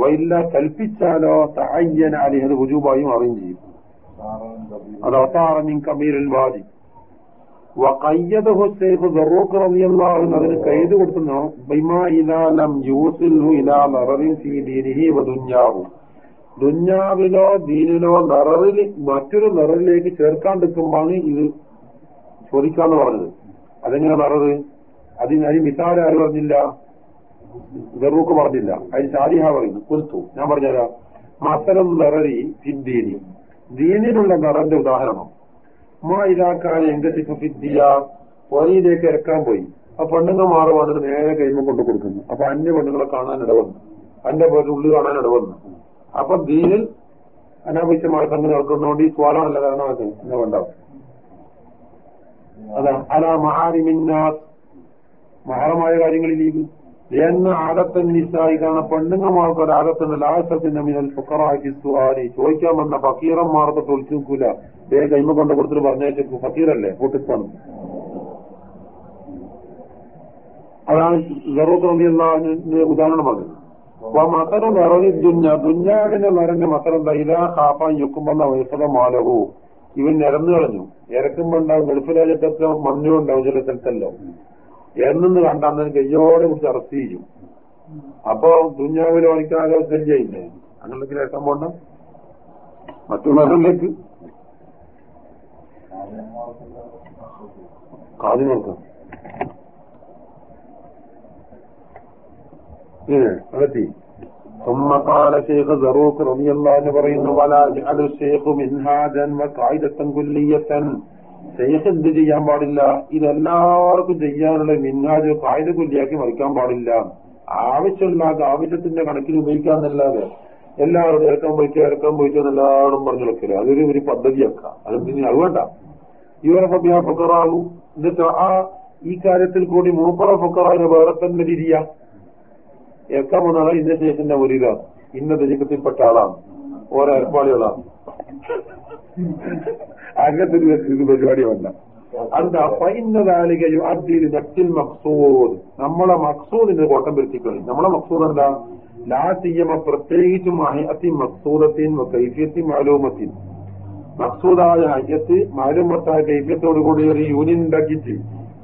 വൈല്ല കൽപ്പിച്ചാലോ തയ്യൻ അലി അത് വുജൂബായും അറിയും ചെയ്യും. അത് അവസാറമിൻ കമീരൽ വാദി വഖയ്യദഹു ഷെയ്ഖ് ദറൂഖ് റളിയല്ലാഹു അൻഹു അതിന് കൈത് കൊടുക്കുന്നു ദുഞ്ഞാവിലോ ദീനിലോ നിററിൽ മറ്റൊരു നററിലേക്ക് ചേർക്കാണ്ടിരിക്കുമ്പോഴാണ് ഇത് ചോദിക്കാന്ന് പറഞ്ഞത്. അതെങ്ങനെ നിററ് അതിന് അതിന് മിസാല ആര് പറഞ്ഞില്ല? ഗറൂക്ക് പറഞ്ഞില്ല. അതിന് ഷാരിഹ പറയുന്നു. കുൽത്തു ഞാൻ പറഞ്ഞുതരാം. മസരം നിററി ദീനിലുള്ള നിറന്റെ ഉദാഹരണം. മാ ഇതാക്കാൻ എങ്കത്തിപ്പ് ഫിദ്ദിയ. വഴിയിലേക്ക് ഇറക്കാൻ പോയി. ആ പെണ്ണുങ്ങൾ മാറി വന്നിട്ട് നേരെ കൈമ കൊണ്ടു കൊടുക്കുന്നു. അപ്പൊ അന്യ പെണ്ണുങ്ങളെ കാണാൻ ഇടവന്നു. അന്റെ ഉള്ളിൽ കാണാൻ ഇടവന്നു. അപ്പൊ ദീനിൽ അനാവശ്യമായ സംഗതി നടക്കുന്നതുകൊണ്ട് ഈ സ്വാലമല്ല കാരണമാക്കി എന്നാ ഉണ്ടാവും അതാ അല മഹാരിമിന്നാസ് മഹാറമായ കാര്യങ്ങളിലേക്ക് എന്ന عادة നിസായി കാരണം പെണ്ണുങ്ങന്മാർക്ക് ഒരു ആദത്തുണ്ട് ആദത്തിന്റെ മിനൽ ഫുക്കറാക്കി സുഹാരി ചോദിക്കാൻ വന്ന ഫക്കീറന്മാർക്ക് തൊളിച്ചു നോക്കൂല ദേ കൈമ കൊണ്ട് കൊടുത്തിട്ട് പറഞ്ഞേച്ചു ഫക്കീറല്ലേ പൊട്ടിപ്പാണ് അതാണ് റബിയുള്ള ഉദാഹരണം പറഞ്ഞത് അപ്പൊ മസറും നിറവി ദുഞ്ഞ ദുഞ്ഞാവിന്റെ നിറഞ്ഞ മസറും ഇലാ കാപ്പാൻ യുക്കുമെന്ന വയസ്സത മാലഹു ഇവൻ നിരന്നു കളഞ്ഞു ഇറക്കുമ്പോണ്ടാവും ഗൾഫ് രാജ്യത്തൊക്കെ മണ്ണുണ്ടാവും ചില സ്ഥലത്തല്ലോ എന്നു കണ്ടാന്ന് കയ്യോടെ കുറിച്ച് അറസ്റ്റ് ചെയ്യും അപ്പൊ ദുഞ്ഞാവിൽ ഓനിക്കാകെ ചെയ്യില്ലേ അങ്ങനെയൊക്കെ ഇറക്കാൻ പോണ്ട മറ്റുള്ളവരിലേക്ക് കാതി നോക്കാം അതെത്തി ثم قال شيخ زروق رضي الله عنه പറയുന്നു ولا يجعل الشيخ منهاجا وقاعدة كلية എന്ത് ചെയ്യാൻ പാടില്ല. ഇതെല്ലാവർക്കും ചെയ്യാനുള്ള മിന്നാജ് കായിക കുല്യാക്കി മറിക്കാൻ പാടില്ല. ആവശ്യമില്ലാത്ത ആവശ്യത്തിന്റെ കണക്കിന് ഉപയോഗിക്കാന്നല്ലാതെ എല്ലാവരും ഇറക്കാൻ പോയിക്കോ ഇറക്കാൻ പോയിക്കോ എന്നെല്ലാവരും പറഞ്ഞു വെക്കില്ല അതൊരു ഒരു പദ്ധതിയാക്കാം. അതെന്തിനു അത് വേണ്ട. ഇവരെ ആ ഫക്കറാകും എന്നിട്ട് ആ ഈ കാര്യത്തിൽ കൂടി മൂപ്പറ ഫക്കറാവിന് വേറെ തന്നെ രീതിയ ഇറക്കാൻ പോകുന്ന ഇന്ന ശേഷന്റെ ഒരു ഇതാണ് ഇന്ന ദശകത്തിൽപ്പെട്ട ആളാണ്. ഓരോ ഏർപ്പാടുകളാണ്. അങ്ങനത്തെ ഒരു പരിപാടി വേണ്ട. എന്താ പൈന്നതാലികയും അബ്ദിയിൽ നട്ടിൽ മക്സൂദ്. നമ്മളെ മക്സൂദിന്റെ കോട്ടം വരുത്തിക്കളി നമ്മളെ മക്സൂദ് എന്താ? ലാ ചെയ്യമ പ്രത്യേകിച്ചും അഹത്തി മക്സൂദത്തിൻ കൈഫ്യത്തിൻ മാലൂമത്തിൻ. മക്സൂദായ ഹയ്യത്ത് മാലൂമത്തായ കൈഫ്യത്തോടു കൂടി ഒരു യൂണിയൻ ഉണ്ടാക്കിയിട്ട്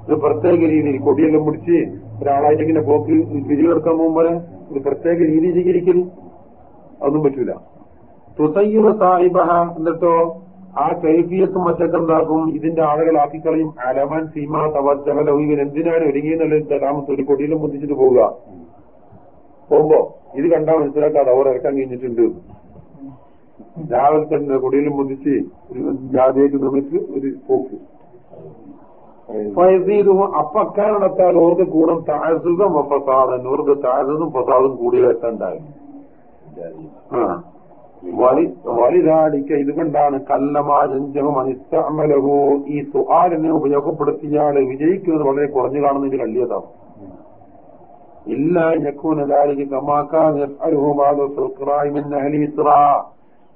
ഒരു പ്രത്യേക രീതിയിൽ കൊടിയെല്ലാം പിടിച്ച് ഒരാളായിട്ട് ഇങ്ങനെ പോക്ക് പിരിവെടുക്കാൻ പോകുമ്പോൾ ഒരു പ്രത്യേക രീതി സ്വീകരിക്കൽ അതൊന്നും പറ്റൂല. തുസയ്യുറ സാഹിബഹ എന്നിട്ടോ ആ കൈഫിയത്തും മറ്റൊക്കെ എന്താക്കും? ഇതിന്റെ ആളുകളാക്കി കളയും അലവൻ സീമ തവജഹലോ ഇവൻ എന്തിനാണ് ഒരുങ്ങിയെന്നുള്ള താമസം ഒരു കൊടിയിലും മുന്തിച്ചിട്ട് പോവുക. പോകുമ്പോ ഇത് കണ്ടാൽ മനസ്സിലാക്കാതെ അവർ ഇറക്കാൻ കഴിഞ്ഞിട്ടുണ്ട്. രാവിലെ തന്നെ കൊടിയിലും മുന്തിച്ച് ഒരു ജാതിയായിട്ട് നിർമ്മിച്ച് ഒരു പോക്ക്. അപ്പക്കാരണത്താൽ ഓർക്ക് കൂടും താഴ്സുഖം പ്രസാദം ഓർക്ക് താഴ്സും പ്രസാദും കൂടിയെത്താണ്ടായി ആ. വലിതാടിക്ക ഇതുകൊണ്ടാണ് കല്ലമാരഞ്ജവും അനിസ്തമലഹോ ഈ സുഹാലിനെ ഉപയോഗപ്പെടുത്തിയാൽ വിജയിക്കുന്നത് വളരെ കുറഞ്ഞു കാണുന്നതിന്റെ കള്ളിയതാണ് ഇല്ല ഞക്കൂനതാലിക്ക്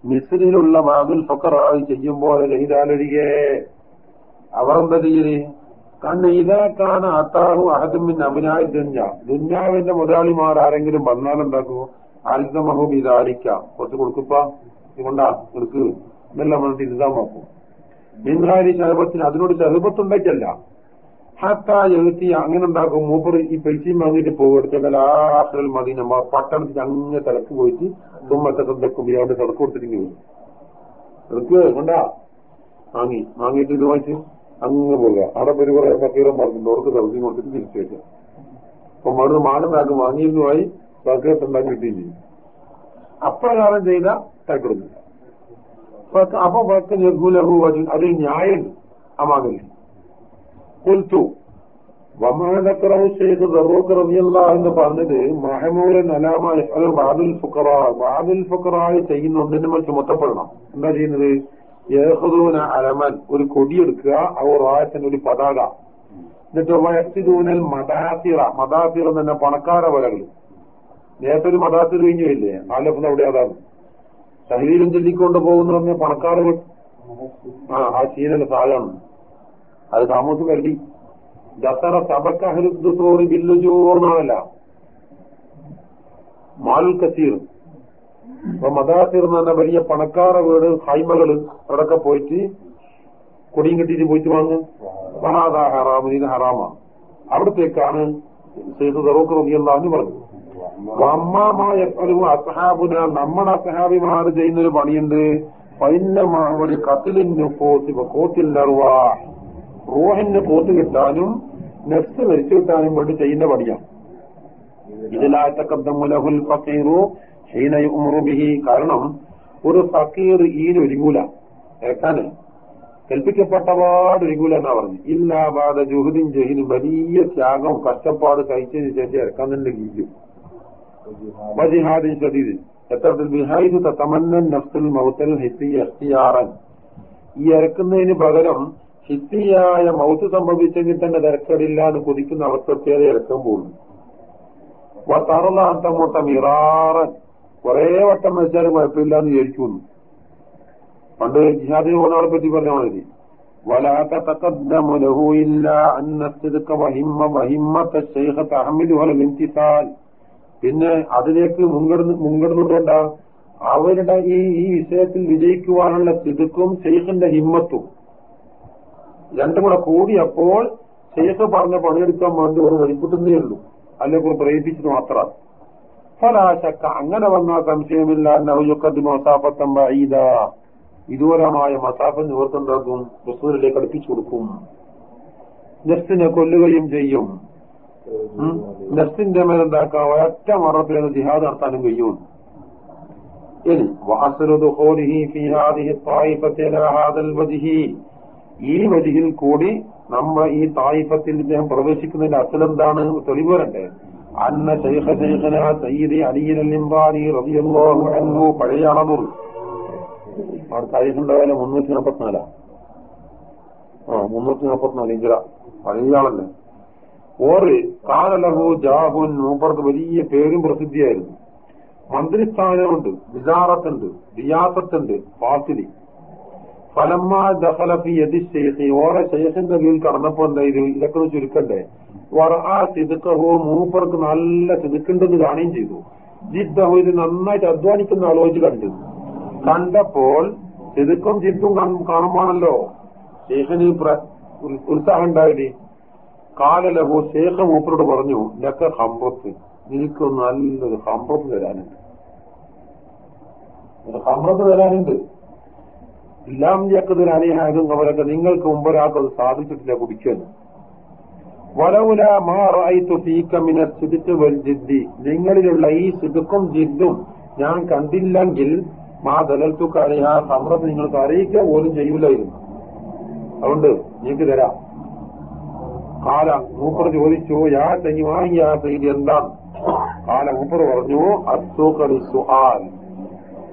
മിസ്രിലുള്ള മാതുൽ ഫക്കറായി ചെയ്യുമ്പോൾ ലഹിതാലൊഴികെ അവർ എന്താ ചെയ്യൽ കാരണം ഇതാക്കാണ് അത്താഹു അഹദുമിൻ അഭിനായ ദുഞ്ഞ ദുഞ്ഞാവിന്റെ മുതലാളിമാർ ആരെങ്കിലും വന്നാലുണ്ടാക്കുമോ ആൽസമഹും ഇതാരിക്ക കുറച്ച് കൊടുക്കുപ്പ? ഇതുകൊണ്ടാ? എടുക്ക്. ഇതെല്ലാം പറഞ്ഞിട്ട് ഇതാമാക്കും. മീൻകാരി ശഹബത്തിന് അതിനോട് ശഹബത്തുണ്ടായിട്ടല്ല ഹത്താ എഴുത്തി അങ്ങനെ ഉണ്ടാക്കും. മൂപ്പർ ഈ പൈസയും വാങ്ങിയിട്ട് പോകും. മതി. നമ്മ പട്ടണത്തിൽ അങ്ങനെ തിരക്ക് പോയിട്ട് തുമ്മത്തെ തന്തക്കും അവിടെ തിരക്ക് കൊടുത്തിരിക്കും എടുക്ക്. കൊണ്ടാ? വാങ്ങി. വാങ്ങിയിട്ട് ഇത് വാങ്ങിച്ച് അങ്ങ് പോകുക അവിടെ പേര് കുറെ ഫക്കീറം പറഞ്ഞിട്ടുണ്ട് അവർക്ക് തിരക്കി കൊടുത്തിട്ട് തിരിച്ചു വയ്ക്കാം അപ്പൊ മറുപടി മാലമാക്കും വാങ്ങിയിരുന്നുമായി ഉണ്ടാക്കി കിട്ടുകയും ചെയ്യും അപ്രകാരം ചെയ്ത തരക്കിടുന്നു അപ്പൊ വക്ക് നിർഗുലഹു അതിൽ ന്യായമുണ്ട് അമാകല്ലേ കൊൽത്തു വമാനക്കറവ് ചെയ്ത് ദറൂഖ് റബിയല്ല എന്ന് പറഞ്ഞത് മഹമൂരൻ അലാമായി അത് വാതിൽ ഫുക്കറ വാതിൽ ഫുക്കറായി ചെയ്യുന്ന ഒന്നിന്റെ മേൽ ചുമത്തപ്പെടണം എന്താ ചെയ്യുന്നത്? യഹദൂന അലമൻ ഒരു കൊടിയെടുക്കുക അവർ ആയത്തിന് ഒരു പതാക. എന്നിട്ട് വയസ്സിദൂനൽ മദാസിറ മദാസിറ തന്നെ പണക്കാര വലകൾ നേരത്തെ ഒരു മദാസിർ കഴിഞ്ഞില്ലേ ആലപ്പുന്ന അവിടെ അതാണ്. ശരീരം ചൊല്ലിക്കൊണ്ട് പോകുന്ന പറഞ്ഞ പണക്കാർ ആ ആ ശീലന സാധാണ് അത് താമസം കരുതി ദസറ ബില്ലു ബില്ലുജോർന്നല്ല മാലുൽ കസീർ. അപ്പൊ മദാസിർ എന്ന് പറഞ്ഞ വലിയ പണക്കാര വീട് ഹൈമകൾ അവിടൊക്കെ പോയിട്ട് കൊടിയും കെട്ടിയിട്ട് പോയിട്ട് വാങ്ങും. ഹറാമ് ഹറാമ ഹറാമാണ്. അവിടത്തേക്കാണ് സെയ്ദ് ദറൂഖ് റബിയല്ലാന്ന് പറഞ്ഞു അമ്മാമായ അസഹാബുന നമ്മുടെ അസഹാബിമാർ ചെയ്യുന്നൊരു പണിയുണ്ട്. പൈന്നമാവടി കത്തിലിന് പോത്തി അറുവാ റൂഹിന് കോത്ത് കിട്ടാനും നെഫ്സ് മരിച്ചു കിട്ടാനും വേണ്ടി ചെയ്യുന്ന പണിയാണ്. ഇതിലാറ്റക്കബ്ദമുലഹുൽ ഫക്കീറു ഹീനയുമുറുബിഹി കാരണം ഒരു ഫക്കീർ ഈനൊരുങ്ങൂല ഏക്കാന് കൽപ്പിക്കപ്പെട്ടപാട് ഒരുങ്ങൂല എന്നാ പറഞ്ഞു. ഇല്ലാബാദ ജുഹുദിൻ ജഹിനും വലിയ ത്യാഗം കഷ്ടപ്പാട് കഴിച്ചതിന് ശേഷം ഇറക്കാൻ തന്നെ ഗീക്കും വജിഹാദിൻ ഷദീദ് എത്തരത്തിൽ ബിഹായിദ് തമന്നൻ നഫ്സുൽ മൗത്തൽ ഹിസ്സി എഖ്തിയാറൻ ഈ ഇറക്കുന്നതിന് പകരം ഹിസ്സിയായ മൗത്ത് സംഭവിച്ചെങ്കിൽ തന്നെ തിരക്കടില്ല എന്ന് കുതിക്കുന്ന അവസ്ഥത്തേത് ഇറക്കാൻ പോകുന്നു തറലാന്തമൂട്ടം ഇറാറൻ കുറെ വട്ടം വെച്ചാലും കുഴപ്പമില്ല എന്ന് വിചാരിക്കുന്നു പണ്ട് ജിഹാദിന് പോകുന്നവളെ പറ്റി പറഞ്ഞ മതി ولا تتقدم له إلا أن الصدق وهمة وهمة الشيخ تحمله على الامتثال പിന്നെ അതിലേക്ക് മുൻകടന്ന് മുൻകടന്നുകൊണ്ടാ അവരുടെ ഈ ഈ വിഷയത്തിൽ വിജയിക്കുവാനുള്ള തിടുക്കും ഷെയ്ഖിന്റെ ഹിമ്മത്തും രണ്ടും കൂടെ കൂടിയപ്പോൾ ഷെയ്ഖ് പറഞ്ഞ പണിയെടുക്കാൻ വേണ്ടി ഒരു വഴിപ്പെട്ടുന്നേ ഉള്ളൂ. അല്ലെങ്കിൽ പ്രേരിപ്പിച്ചത് മാത്രം. ഫലാശക്ക അങ്ങനെ വന്നാൽ സംശയമില്ല. നവയുക്കത്തി മസാഫത്തം വൈദ വിദൂരമായ മസാഫൻ നിവർത്തുണ്ടാക്കും റസൂലിലേക്ക് അടുപ്പിച്ചു കൊടുക്കും. നെഫ്സിനെ കൊല്ലുകയും ചെയ്യും. നെഫ്റ്റിന്റെ മേലുണ്ടാക്കാൻ ഒരൊറ്റ മറത്തിലാണ് ജിഹാദ് നടത്താനും കഴിയും ലഹാദൽ ഈ വരിയിൽ കൂടി നമ്മൾ ഈ തായിഫത്തിൽ ഇദ്ദേഹം പ്രവേശിക്കുന്നതിന്റെ അസലെന്താണ്? തെളിവ് വരണ്ടേ അന്ന ശൈഖ ശൈഖന സയ്യിദ് അലിയിലിംബാനി റബിയല്ലാഹു അൻഹു പഴയ അളവുർ അവിടെ മുന്നൂറ്റി നാൽപ്പത്തിനാലാ. ആ മുന്നൂറ്റി നാൽപ്പത്തിനാല് ഇഞ്ചിറ പഴയ ആളല്ലേ? ഓറ് കാലലഹു ജാഹുൻ മൂപ്പർക്ക് വലിയ പേരും പ്രസിദ്ധിയായിരുന്നു. മന്ത്രിസ്ഥാനമുണ്ട് വിചാറത്തുണ്ട് റിയാസത്തുണ്ട് ഫാസിലി ഫലമ്മ ദഹലഫി യതി ഷെയ്ഖി ഓറെ ഷെയ്ഖിന്റെ കീഴിൽ കടന്നപ്പോ എന്തായത് ഇതൊക്കെ ചുരുക്കണ്ടേ? വറ ആ സിതുക്കഹോ മൂപ്പർക്ക് നല്ല സിതുക്കുണ്ടെന്ന് കാണുകയും ചെയ്തു. ജിദ്ദഹു ഇത് നന്നായിട്ട് അധ്വാനിക്കുന്ന ആലോചിച്ച് കണ്ടു കണ്ടപ്പോൾ സിതുക്കും ജിദ്ദും കാണുമ്പോണല്ലോ പ്ര- ഉത്സാഹം ഉണ്ടായത്. കാലലഹു ശേഖ മൂപ്പരോട് പറഞ്ഞു നിനക്ക് ഹംറത്ത് നിനക്ക് നല്ലൊരു ഹംറത്ത് തരാനുണ്ട്. ഹംറത്ത് തരാനുണ്ട്. ഇല്ലാം ചക്കതിൽ അനിഹാകും അവരൊക്കെ നിങ്ങൾക്ക് മുമ്പ് ഒരാൾക്ക് അത് സാധിച്ചിട്ടില്ല കുടിക്കാൻ. വലവുല മാറായിത്തു ഫീക്കമിന സിദിക്ക് വൽ ജിദ്ദി. നിങ്ങളിലുള്ള ഈ സിദുക്കും ജിദ്ദും ഞാൻ കണ്ടില്ലെങ്കിൽ മാ ദലൽത്തുക്ക് ആ ഹംറത്ത് നിങ്ങൾക്ക് അറിയിക്കുക പോലും ചെയ്യില്ലായിരുന്നു അതുകൊണ്ട് നിങ്ങൾക്ക് തരാം. കാല മൂപ്പർ ചോദിച്ചു യാ തനി വാങ്ങിയാ സൈദി എന്താ കാല മൂപ്പർ പറഞ്ഞു അസൂക്കളി സുഹാൽ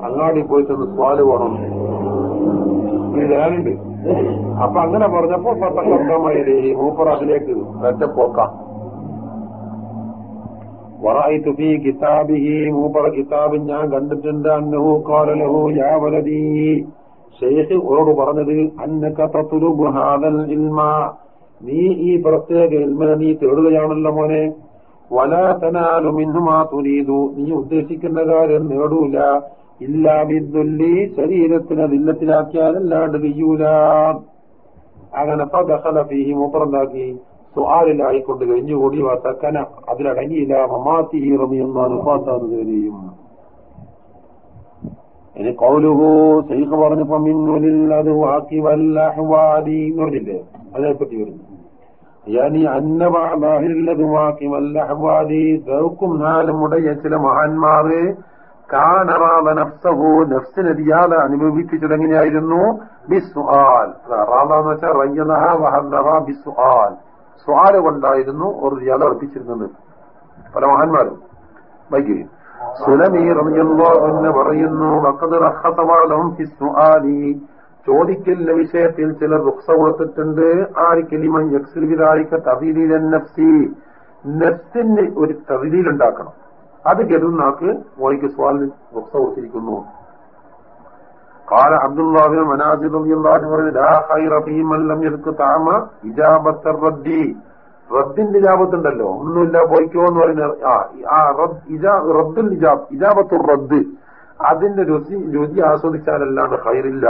അങ്ങാടി പോയിട്ട് സ്വാൽ വേണം. ഇത് അപ്പൊ അങ്ങനെ പറഞ്ഞപ്പോ പത്തക്കമായി മൂപ്പർ അതിലേക്ക് ഒറ്റപ്പോക്കാം ورأيت ഫീ കിതാബിഹി മൂപ്പറ കിതാബിൽ ഞാൻ കണ്ടിട്ടുണ്ട്. അന്നഹു ഖാല ലഹു യാ വലദീ. ഷെയ്ഖ് ഓരോട് പറഞ്ഞത് അന്നക തത്ലുബു ഹാദൽ ഇൽമ. നീ ഈ പ്രത്യേക ഇൽമിനെ നീ തേടുകയാണല്ലോ മോനെ. വലാ തനാലു മിന്നുമാ തുരീദു. നീ ഉദ്ദേശിക്കുന്ന കാര്യം നേടൂല. ഇല്ലാ ബിദ്ദുല്ലി ശരീരത്തിന് ദില്ലത്തിലാക്കിയാലല്ലാണ്ട് കഴിയൂല അങ്ങനെ ഫീഹി മൂപ്പറുണ്ടാക്കി സുആലിലായിക്കൊണ്ട് കഴിഞ്ഞുകൂടി. വാത്തക്കന അതിലടങ്ങിയില്ല. മമാത്തി റമിയെന്നാണ് ഫാത്താറ് കയറിയും ഇനി കൗലുഹു ശൈഖ് പറഞ്ഞപ്പോ മിന്നുലിൽ അത് വാക്കി വല്ല എന്ന് പറഞ്ഞില്ലേ? അതിനെപ്പറ്റി വരുന്നു നമ്മുടയ ചില മഹാന്മാര് നഫ്സിനറിയാതെ അനുഭവിപ്പിച്ചത് എങ്ങനെയായിരുന്നു സ്വാല കൊണ്ടായിരുന്നു ഒരു റിയാദ അർപ്പിച്ചിരുന്നത്. പല മഹാന്മാരും. വൈകി. സുലമീ റമിയല്ലോ എന്ന് പറയുന്നു വഖദ് റഖസ ബഅദഹും ഫി സുആലി ചോദിക്കലിന്റെ വിഷയത്തിൽ ചിലർ റുക്സ കൊടുത്തിട്ടുണ്ട് ആരിക്കലിമൻ യക്സിൽ വിതാരിക്ക തവീലീലൻ നഫ്സി നഫ്സിന് ഒരു തവീലീൽ ഉണ്ടാക്കണം അത് ഗരുനാക്ക് മോയ്ക്ക് സ്വാലിന് റുക്സ കൊടുത്തിരിക്കുന്നു قال عبد الله بن منازل رضي الله عنه لا خير في من لم يذكر طعم إجابة الرد റദ്ദിന്റെ ഇജാബത്തുണ്ടല്ലോ ഒന്നുമില്ല പോയിക്കോ എന്ന് പറയുന്ന ആ ആ റദ്ദ് ഇജാ- റദ്ദുൽ ഇജാബ് ഇജാബത്തുർ റദ്ദ് അതിന്റെ രുചി രുചി ആസ്വദിച്ചാലല്ലാണ്ട് ഹൈറില്ല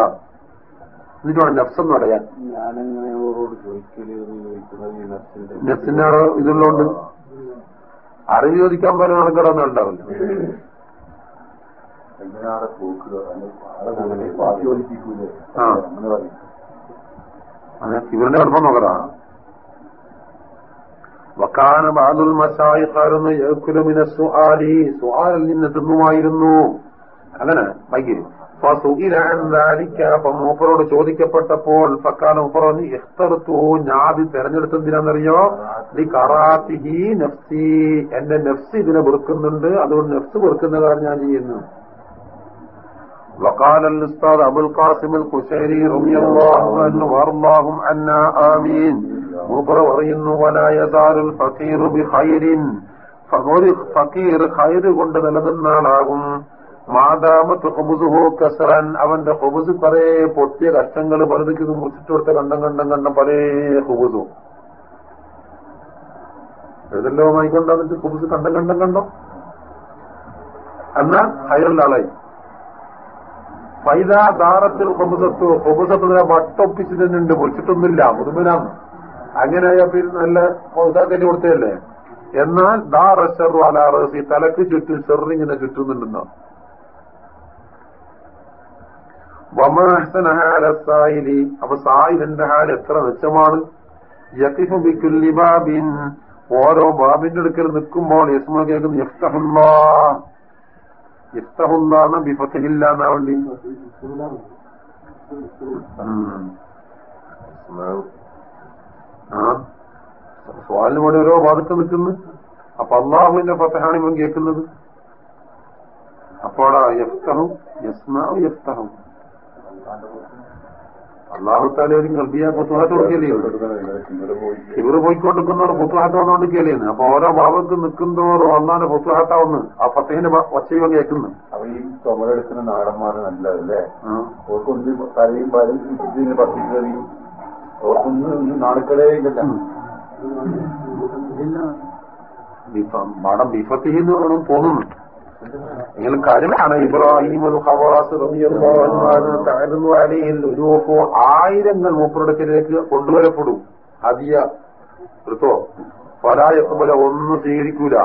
ഇതിനാണ് നഫ്സെന്ന് പറയാൻ. നഫ്സിന്റെ ഇതുള്ളതുകൊണ്ട് അറിവ് ചോദിക്കാൻ പറയുന്ന നടക്കണമെന്ന് ഉണ്ടാവില്ല. അങ്ങനെ ഇവരുടെ അടുപ്പം നോക്കടാ. വക്കാന ബാദുൽ മസായിഖാരെന്ന് യക്കുലുമിന സുആലി. സുആലിൽ നിന്ന് തിന്നുമായിരുന്നു. അങ്ങനെ വൈകി. അപ്പൊ മൂപ്പറോട് ചോദിക്കപ്പെട്ടപ്പോൾ ഫക്കാന മൂപ്പർ പറഞ്ഞു ഇഖ്തർതു ഞാൻ ഇത് തെരഞ്ഞെടുത്തെന്തിനാണെന്നറിയോ ലി കറാത്തിഹി നഫ്സി എന്റെ നഫ്സ് ഇതിനെ വെറുക്കുന്നുണ്ട് അതുകൊണ്ട് നഫ്സ് വെറുക്കുന്നതാണ് ഞാൻ ചെയ്യുന്നത് وقال الأستاذ أبو القاسم القشيري رضي الله عنه وارضاهم عنا آمين മൂപ്പർ പറയുന്നു വലായതാരുൽ ഫക്കീർ ബിഖൈരിൻ ഒരു ഫക്കീർ ഖൈർ കൊണ്ട് നിലനിന്ന ആളാകും മാതാമത്ത് ഹുബുസുഹു കസറൻ അവന്റെ ഹുബുസ് പല പൊട്ടിയ കഷ്ടങ്ങൾ പലതിക്ക് മുറിച്ചിട്ട് കൊടുത്ത കണ്ടം കണ്ടം കണ്ടം പല ഹുബുസും. ഏതെല്ലോ അതിന്റെ ഹുബുസ് കണ്ടം കണ്ടം കണ്ടോ? എന്നാൽ ഹൈറുള്ള ആളായി. ഫൈദാ ദാറത്തിൽ ഹൊബുസത്ത് ഹൊബുസത്ത് വട്ടൊപ്പിച്ച് തന്നെയുണ്ട് മുറിച്ചിട്ടൊന്നുമില്ല മുതുമനാന്ന് അങ്ങനെ നല്ല ഇതാക്കൽ കൊടുത്തതല്ലേ? എന്നാൽ ദാറ ഷെറു അലാറസി തലക്ക് ചുറ്റും സെറിങ്ങിനെ ചുറ്റുന്നുണ്ടെന്നോ? വമഹസനഹാലി അപ്പൊ സായിലിന്റെ ഹാൽ എത്ര മെച്ചമാണ്? യക്കിഫു ബിക്കുല്ലി ബാബിൻ ഓരോ ബാബിന്റെ അടുക്കൽ നിൽക്കുമ്പോൾ യസ്മ കേൾക്കുന്നു യഫ്തഹുല്ലാ. യഫ്തഹുല്ലാന്ന് ബിഫത്തില്ല എന്നാ വേണ്ടി. സ്വാലിന് വേണ്ടി ഓരോ ഭാഗത്ത് നിൽക്കുന്നു. അപ്പൊ അള്ളാഹുവിന്റെ ഫത്തഹാണ് ഇവൻ കേൾക്കുന്നത്. അപ്പോഴാ യഫ്തഹും യസ്മാവ് യഫ്തഹും. അള്ളാഹു താലും കൽബിയ പുത്തുഹാത്ത് കേലിയാണ് ഇവർ പോയിക്കൊണ്ടിരിക്കുന്നവർ പുത്തുഹാത്ത് കേലിയാണ് അപ്പൊ ഓരോ ഭാവത്ത് നിൽക്കുന്നവരും അള്ളാന്റെ പുത്തുഹാത്താവുന്നു ആ ഫത്തഹിന്റെ ഒച്ചയും കേൾക്കുന്നു. അപ്പൊ ഈ ചുമടെടുക്കുന്ന നാടന്മാരെ നല്ലതല്ലേ? ഓർക്കൊന്നും തലയും പാലും പത്തിക്കറിയും ഓർക്കൊന്നും നാടുക്കളേ ഇല്ല മടം വേണം തോന്നുന്നു. നിങ്ങൾ കാര്യമാണ് ഇബ്രാഹിം ഒരു ഹവാസ് തകരുന്നു അലയിൽ ഒരു ആയിരങ്ങൾ മൂപ്പറടുക്കലേക്ക് കൊണ്ടുവരപ്പെടും. അതിയ എടുത്തോ? പലായക്കുമ്പല ഒന്നും സ്വീകരിക്കൂല.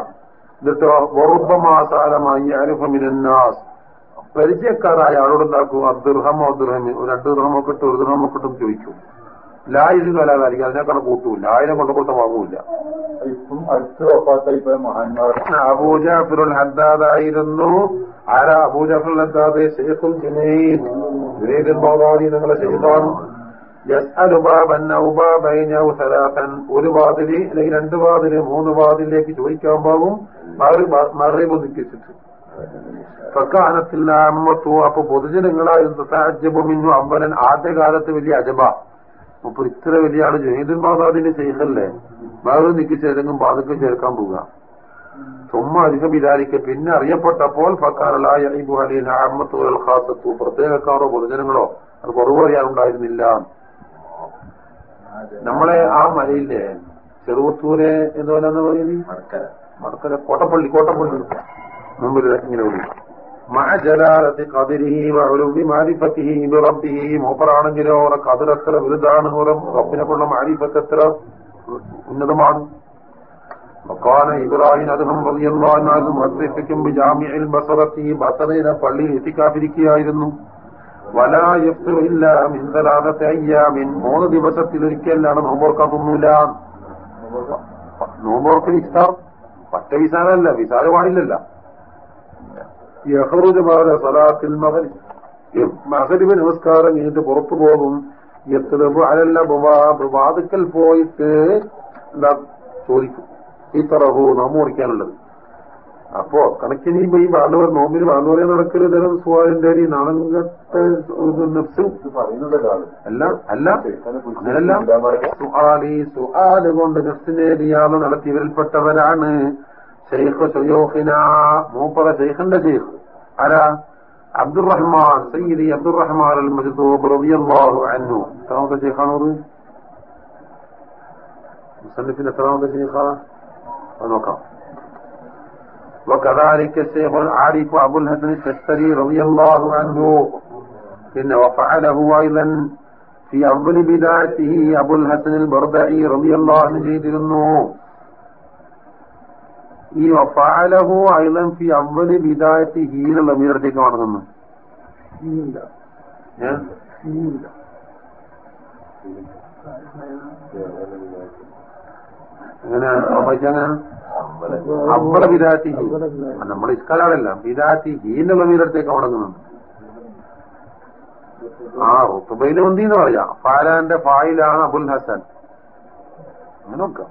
എന്നിട്ടോ വെറുപ്പമാസാരമായി അരുഫമിനാസ് പരിചയക്കാരായ ആളോട് ഉണ്ടാക്കും ദൃഹമോ അദ്ദുർഹമി രണ്ട് ദുർഹമൊക്കെ ഇട്ട് ഒരു ദുർഹമൊക്കെ ഇട്ടും ചോദിക്കും. ലായിരം കലാകാരിക്കും അതിനേക്കാൾ കൂട്ടൂല ആയിരം കൊണ്ട് കൊടുത്ത വാങ്ങൂല ഇപ്പം അടുത്ത് ഒപ്പാത്ത ഇപ്പൊ മഹാന്മാർ. അബൂജാഫിറുൽ ഹദ്ദാദായിരുന്നു ആരാ അബൂജാഫിറുൽ ഹദ്ദാദ്? ഷെയ്ഖുൽ ജുനൈദ് നിങ്ങളെ ഷെയ്ഖാണ് യസ്അലു ബാബൻ ഔ ബാബൈന ഔ സലാസൻ. ഒരു വാതിൽ അല്ലെങ്കിൽ രണ്ട് വാതിൽ മൂന്ന് വാതിലേക്ക് ചോദിക്കാൻ പോകും മറിവ് നിൽക്കിച്ചിട്ട് അമ്മത്തു. അപ്പൊ പൊതുജനങ്ങളായിരുന്നു. താജ്യബുമിന്നു അമ്പലൻ ആദ്യകാലത്ത് വലിയ അജബ. അപ്പൊ ഇത്ര വലിയ ആൾ ജുനൈദുൽ ബാദാദിന്റെ ശൈഖല്ലേ? വേറെ നിൽക്കിച്ച് ഏതെങ്കിലും ബാധക്ക് ചേർക്കാൻ പോവുക. ചുമ്മാ അധികം വിചാരിക്ക. പിന്നെ അറിയപ്പെട്ടപ്പോൾ പ്രത്യേകക്കാരോ പൊതുജനങ്ങളോ അത് കുറവറിയാറുണ്ടായിരുന്നില്ല നമ്മളെ ആ മലയിലെ ചെറുവത്തൂരെ എന്ന് പറയുന്നത്? മടക്കര. കോട്ടപ്പള്ളി കോട്ടപ്പള്ളി. മുമ്പിൽ ഇങ്ങനെ വിളിക്കും. മഴ ജലാലത്തി കതിരിഹി വഴുവി മാരിഫത്തിഹി റബ്ബിഹി മൂപ്പറാണെങ്കിലോ കതിരത്ര വലുതാണ് റബ്ബിനെ കൊള്ള മാരിഫത്ത് എത്ര ഉന്നതമാണ്. വക്കാന ഇബ്രാഹിം അദ്ദേഹം പ്രതിയെന്നാലും മുഅദ്ദിഫിക്കും ജാമ്യയിൽ ബസറത്തി ബസറയിലെ പള്ളിയിൽ എത്തിക്കാതിരിക്കുകയായിരുന്നു. വലാ യഫ്തു ഇല്ല മിൻ സലാസത്തി അയ്യാമിൻ. മൂന്ന് ദിവസത്തിൽ ഒരിക്കലാണ് നോമ്പോർക്കാൻ തോന്നൂല വിസ്താർ പറ്റ വിസാരല്ല വിസാര പാടില്ലല്ല. യഹ്റുജ് നമസ്കാരം കഴിഞ്ഞിട്ട് പുറത്തു പോകും. എത്തുലബ് അലല്ല വാതുക്കൽ പോയിട്ട് എന്താ ചോദിക്കും. ഈ തറഹു നോമ്പ് മുറിക്കാനുള്ളത് അപ്പോ കണക്കിന് ഈ ബാലവർ നോമ്പിന് ബാലവരെ നടക്കരുത് സ്വാലിന്റെ ഈ നാണകത്തെ അല്ല അല്ല. അങ്ങനല്ല സുഹാലി സുഹാൽ കൊണ്ട് നെഫ്സിനെ شيخ شيوخنا مو برا شيخ شيخ على عبد الرحمن سيدي عبد الرحمن المجذوب رضي الله عنه. ترون ذا شيخان ورد مصنفين ترون ذا شيخان ونوكا. وكذلك الشيخ العارف أبو الحسن الشستري رضي الله عنه. إن وفعله أيضا في أول بدايته أبو الحسن البردعي رضي الله عنه ഈ വഫാലഹു ഐലം ഫി അവൽ വിദായത്തി ഹീനുള്ള മീറത്തേക്ക് മടങ്ങുന്നു അങ്ങനെ വിദാത്തി നമ്മുടെ ഇസ്കാലാളല്ല. വിദാത്തി ഹീനുള്ള മീറത്തേക്ക് മടങ്ങുന്നുണ്ട് ആ റുത്തുബയിൽ വന്തി എന്ന് പറയാം ഫാലാന്റെ ഫായിലാണ് അബുൽ ഹസൻ. അങ്ങനെ നോക്കാം